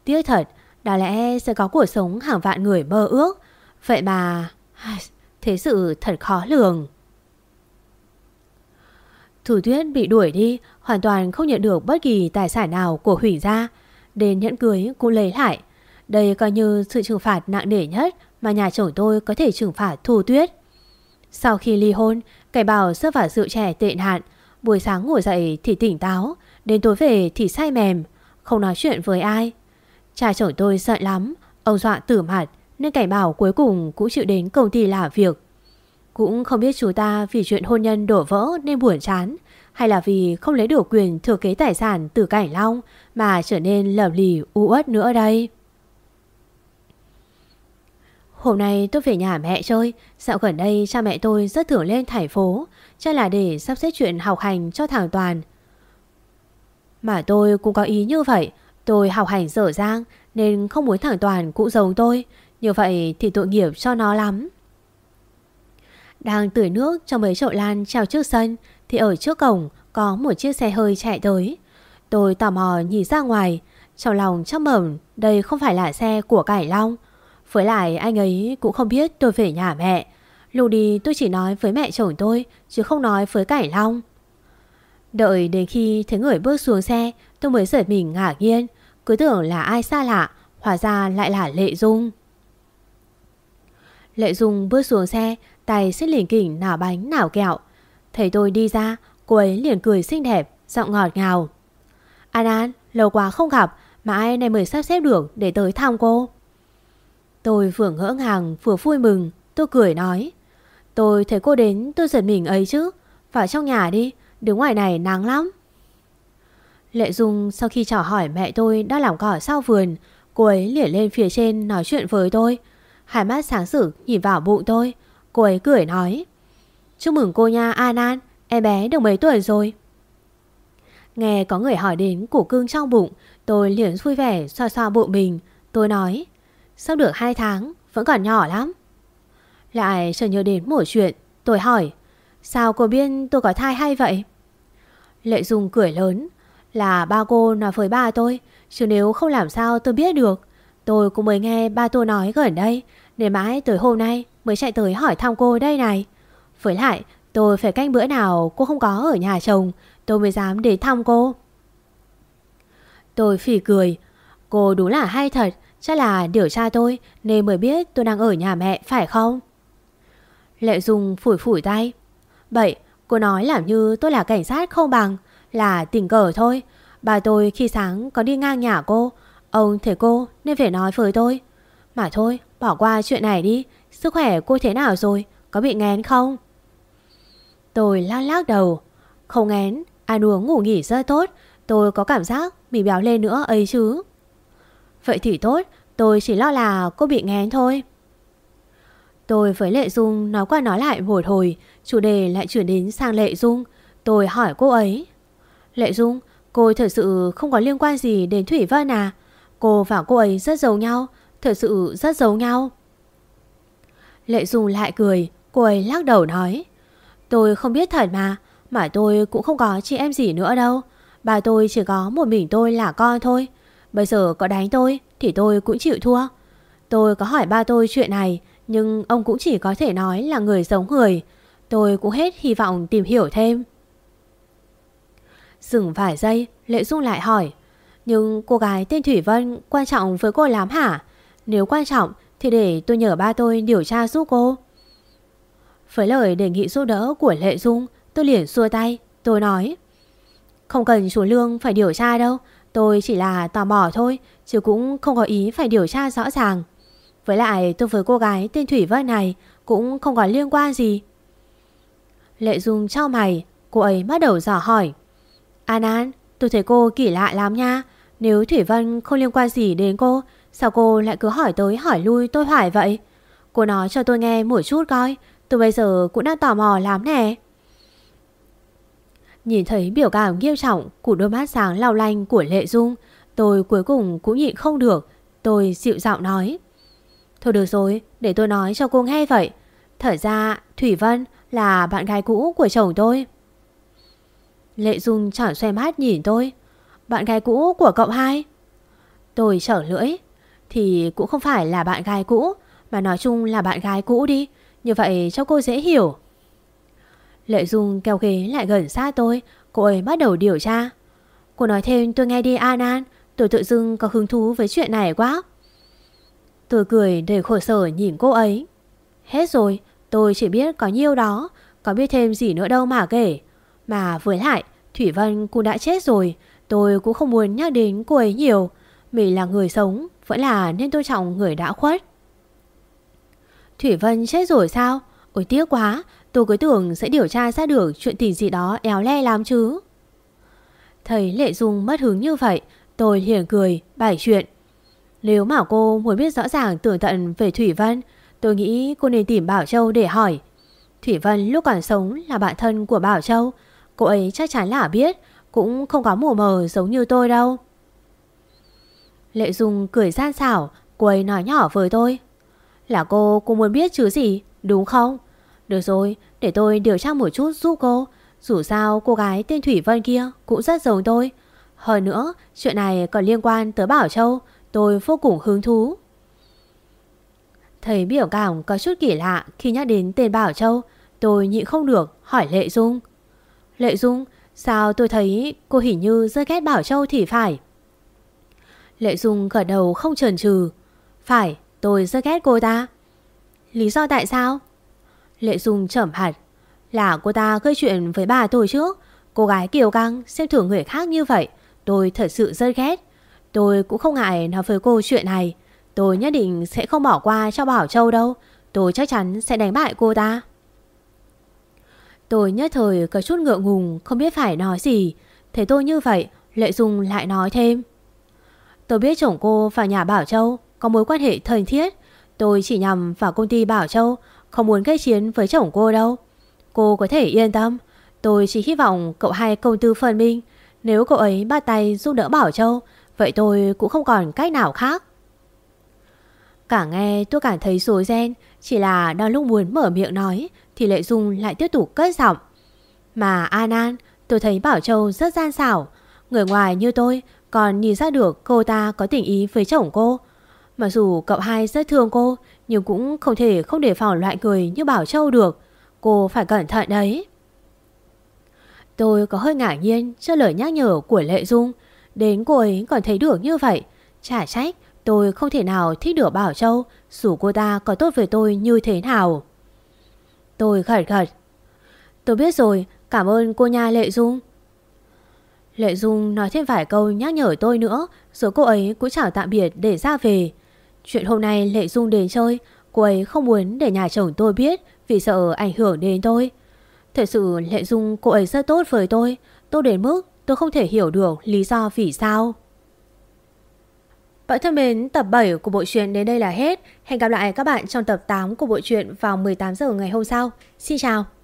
Tiếc thật, đã lẽ sẽ có cuộc sống hàng vạn người mơ ước. Vậy mà... Thế sự thật khó lường. Thủ tuyết bị đuổi đi, hoàn toàn không nhận được bất kỳ tài sản nào của hủy gia. Đến nhẫn cưới cũng lấy lại. Đây coi như sự trừng phạt nặng nề nhất mà nhà chồng tôi có thể trừng phạt Thu Tuyết. Sau khi ly hôn, cải bảo sơ vào rượu trẻ tệ nạn. Buổi sáng ngủ dậy thì tỉnh táo, đến tối về thì say mềm, không nói chuyện với ai. Cha chồng tôi sợ lắm, ông dọa tử mặt nên cảnh bảo cuối cùng cũng chịu đến công ty làm việc. Cũng không biết chú ta vì chuyện hôn nhân đổ vỡ nên buồn chán hay là vì không lấy được quyền thừa kế tài sản từ Cảnh Long mà trở nên lầm lì u uất nữa đây. Hôm nay tôi về nhà mẹ chơi, dạo gần đây cha mẹ tôi rất thường lên thành phố, chắc là để sắp xếp chuyện học hành cho thằng Toàn. Mà tôi cũng có ý như vậy, tôi học hành dở dang nên không muốn thằng Toàn cũng giống tôi, như vậy thì tội nghiệp cho nó lắm. Đang tưới nước cho mấy chậu lan treo trước sân thì ở trước cổng có một chiếc xe hơi chạy tới. Tôi tò mò nhìn ra ngoài, trong lòng chắc mẩm đây không phải là xe của Cải Long. Với lại anh ấy cũng không biết tôi về nhà mẹ. Lúc đi tôi chỉ nói với mẹ chồng tôi chứ không nói với Cải Long. Đợi đến khi thấy người bước xuống xe tôi mới giật mình ngạc nhiên. Cứ tưởng là ai xa lạ, hóa ra lại là Lệ Dung. Lệ Dung bước xuống xe, tay xích lỉnh kỉnh nào bánh nào kẹo. Thấy tôi đi ra, cô ấy liền cười xinh đẹp, giọng ngọt ngào. An An, lâu quá không gặp, mà ai này mới sắp xếp được để tới thăm cô. Tôi vừa ngỡ ngàng vừa vui mừng, tôi cười nói. Tôi thấy cô đến tôi giật mình ấy chứ, vào trong nhà đi, đứng ngoài này nắng lắm. Lệ Dung sau khi chào hỏi mẹ tôi đã làm cỏ sau vườn, cô ấy liền lên phía trên nói chuyện với tôi. Hai mắt sáng sử nhìn vào bụng tôi, cô ấy cười nói. Chúc mừng cô nha An An, em bé được mấy tuổi rồi? Nghe có người hỏi đến củ cưng trong bụng, tôi liền vui vẻ xoa xoa bụng mình. Tôi nói, sắp được 2 tháng, vẫn còn nhỏ lắm. Lại chợt nhớ đến một chuyện, tôi hỏi, sao cô biết tôi có thai hay vậy? Lệ Dung cười lớn, là ba cô nói với ba tôi, chứ nếu không làm sao tôi biết được. Tôi cũng mới nghe ba tôi nói gần đây, nên mãi tới hôm nay mới chạy tới hỏi thăm cô đây này. Với lại, tôi phải canh bữa nào cô không có ở nhà chồng, tôi mới dám đến thăm cô. Tôi phỉ cười, cô đúng là hay thật, chắc là điều tra tôi nên mới biết tôi đang ở nhà mẹ phải không? Lệ Dung phủi phủi tay. Vậy, cô nói làm như tôi là cảnh sát không bằng, là tình cờ thôi. Bà tôi khi sáng có đi ngang nhà cô, ông thấy cô nên phải nói với tôi. Mà thôi, bỏ qua chuyện này đi, sức khỏe cô thế nào rồi, có bị ngén không? Tôi lắc lắc đầu, không ngén, Ăn uống ngủ nghỉ rất tốt Tôi có cảm giác bị béo lên nữa ấy chứ Vậy thì tốt, Tôi chỉ lo là cô bị ngén thôi. Tôi với Lệ Dung nói qua nói lại một hồi, Chủ đề lại chuyển đến sang Lệ Dung. Tôi hỏi cô ấy, Lệ Dung, Cô thật sự không có liên quan gì đến Thủy Vân à? Cô và cô ấy rất giấu nhau, Thật sự rất giấu nhau. Lệ Dung lại cười, Cô ấy lắc đầu nói, Tôi không biết thật mà Mà tôi cũng không có chị em gì nữa đâu. Bà tôi chỉ có một mình tôi là con thôi Bây giờ có đánh tôi Thì tôi cũng chịu thua. Tôi có hỏi ba tôi chuyện này, Nhưng ông cũng chỉ có thể nói là người giống người. Tôi cũng hết hy vọng tìm hiểu thêm. Dừng vài giây, Lệ Dung lại hỏi, Nhưng cô gái tên Thủy Vân quan trọng với cô lắm hả? Nếu quan trọng Thì để tôi nhờ ba tôi điều tra giúp cô. Với lời đề nghị giúp đỡ của Lệ Dung, Tôi liền xua tay, Tôi nói, Không cần chú Lương phải điều tra đâu. Tôi chỉ là tò mò thôi, Chứ cũng không có ý phải điều tra rõ ràng. Với lại tôi với cô gái tên Thủy Vân này Cũng không có liên quan gì. Lệ Dung trao mày, Cô ấy bắt đầu dò hỏi. An An, tôi thấy cô kỳ lạ lắm nha. Nếu Thủy Vân không liên quan gì đến cô, Sao cô lại cứ hỏi tới hỏi lui tôi hỏi vậy? Cô nói cho tôi nghe một chút coi, Tôi bây giờ cũng đang tò mò lắm nè. Nhìn thấy biểu cảm nghiêm trọng của đôi mắt sáng lao lanh của Lệ Dung, tôi cuối cùng cũng nhịn không được. Tôi dịu giọng nói. Thôi được rồi, để tôi nói cho cô nghe vậy. Thật ra Thủy Vân là bạn gái cũ của chồng tôi. Lệ Dung chẳng xoay mắt nhìn tôi. Bạn gái cũ của cậu hai? Tôi trở lưỡi. Thì cũng không phải là bạn gái cũ, mà nói chung là bạn gái cũ đi. Như vậy cho cô dễ hiểu. Lệ Dung kéo ghế lại gần sát tôi. Cô ấy bắt đầu điều tra. Cô nói thêm, tôi nghe đi, An An. Tôi tự dưng có hứng thú với chuyện này quá. Tôi cười đầy khổ sở nhìn cô ấy. Hết rồi, Tôi chỉ biết có nhiêu đó. Có biết thêm gì nữa đâu mà kể. Mà với lại, Thủy Vân cũng đã chết rồi. Tôi cũng không muốn nhắc đến cô ấy nhiều. Mình là người sống, Vẫn là nên tôn trọng người đã khuất. Thủy Vân chết rồi sao? Ôi tiếc quá. Tôi cứ tưởng sẽ điều tra ra được chuyện tình gì đó éo le lắm chứ. Thấy Lệ Dung mất hứng như vậy, tôi liền cười, bày chuyện. Nếu mà cô muốn biết rõ ràng tường tận về Thủy Vân, tôi nghĩ cô nên tìm Bảo Châu để hỏi. Thủy Vân lúc còn sống là bạn thân của Bảo Châu, cô ấy chắc chắn là biết, cũng không có mù mờ giống như tôi đâu. Lệ Dung cười gian xảo, cô ấy nói nhỏ với tôi. Là cô, cô muốn biết chứ gì, đúng không? Được rồi, để tôi điều tra một chút giúp cô. Dù sao cô gái tên Thủy Vân kia cũng rất giống tôi. Hơn nữa, chuyện này còn liên quan tới Bảo Châu. Tôi vô cùng hứng thú. Thấy biểu cảm có chút kỳ lạ khi nhắc đến tên Bảo Châu. Tôi nhịn không được hỏi Lệ Dung. Lệ Dung, sao tôi thấy cô hình như rất ghét Bảo Châu thì phải. Lệ Dung gật đầu không chần chừ. Phải, tôi rất ghét cô ta. Lý do tại sao? Lệ Dung chẩm hạt Là cô ta gây chuyện với bà tôi trước Cô gái kiều căng, xem thường người khác như vậy, Tôi thật sự rất ghét. Tôi cũng không ngại nói với cô chuyện này. Tôi nhất định sẽ không bỏ qua cho Bảo Châu đâu. Tôi chắc chắn sẽ đánh bại cô ta. Tôi nhất thời có chút ngượng ngùng, Không biết phải nói gì. Thấy tôi như vậy, Lệ Dung lại nói thêm. Tôi biết chồng cô và nhà Bảo Châu, Có mối quan hệ thân thiết. Tôi chỉ nhằm vào công ty Bảo Châu không muốn gây chiến với chồng cô đâu. Cô có thể yên tâm. Tôi chỉ hy vọng cậu hai công tư phân minh. Nếu cậu ấy bắt tay giúp đỡ Bảo Châu, Vậy tôi cũng không còn cách nào khác. Cả nghe tôi cảm thấy rối ren, Chỉ là đang lúc muốn mở miệng nói, Thì Lệ Dung lại tiếp tục cất giọng. Mà An An, Tôi thấy Bảo Châu rất gian xảo. Người ngoài như tôi Còn nhìn ra được cô ta có tình ý với chồng cô. Mặc dù cậu hai rất thương cô nhưng cũng không thể không đề phòng loại người như Bảo Châu được. Cô phải cẩn thận đấy. Tôi có hơi ngạc nhiên cho lời nhắc nhở của Lệ Dung. Đến cô ấy còn thấy được như vậy. Chả trách tôi không thể nào thích được Bảo Châu, Dù cô ta có tốt với tôi như thế nào. Tôi gật gật Tôi biết rồi, Cảm ơn cô nha Lệ Dung. Lệ Dung nói thêm vài câu nhắc nhở tôi nữa, Rồi cô ấy cũng chào tạm biệt để ra về. Chuyện hôm nay Lệ Dung đến chơi Cô ấy không muốn để nhà chồng tôi biết Vì sợ ảnh hưởng đến tôi Thật sự Lệ Dung cô ấy rất tốt với tôi tôi đến mức tôi không thể hiểu được lý do vì sao. Bạn thân mến, tập 7 của bộ truyện đến đây là hết. Hẹn gặp lại các bạn trong tập 8 của bộ truyện vào 18 giờ ngày hôm sau. Xin chào!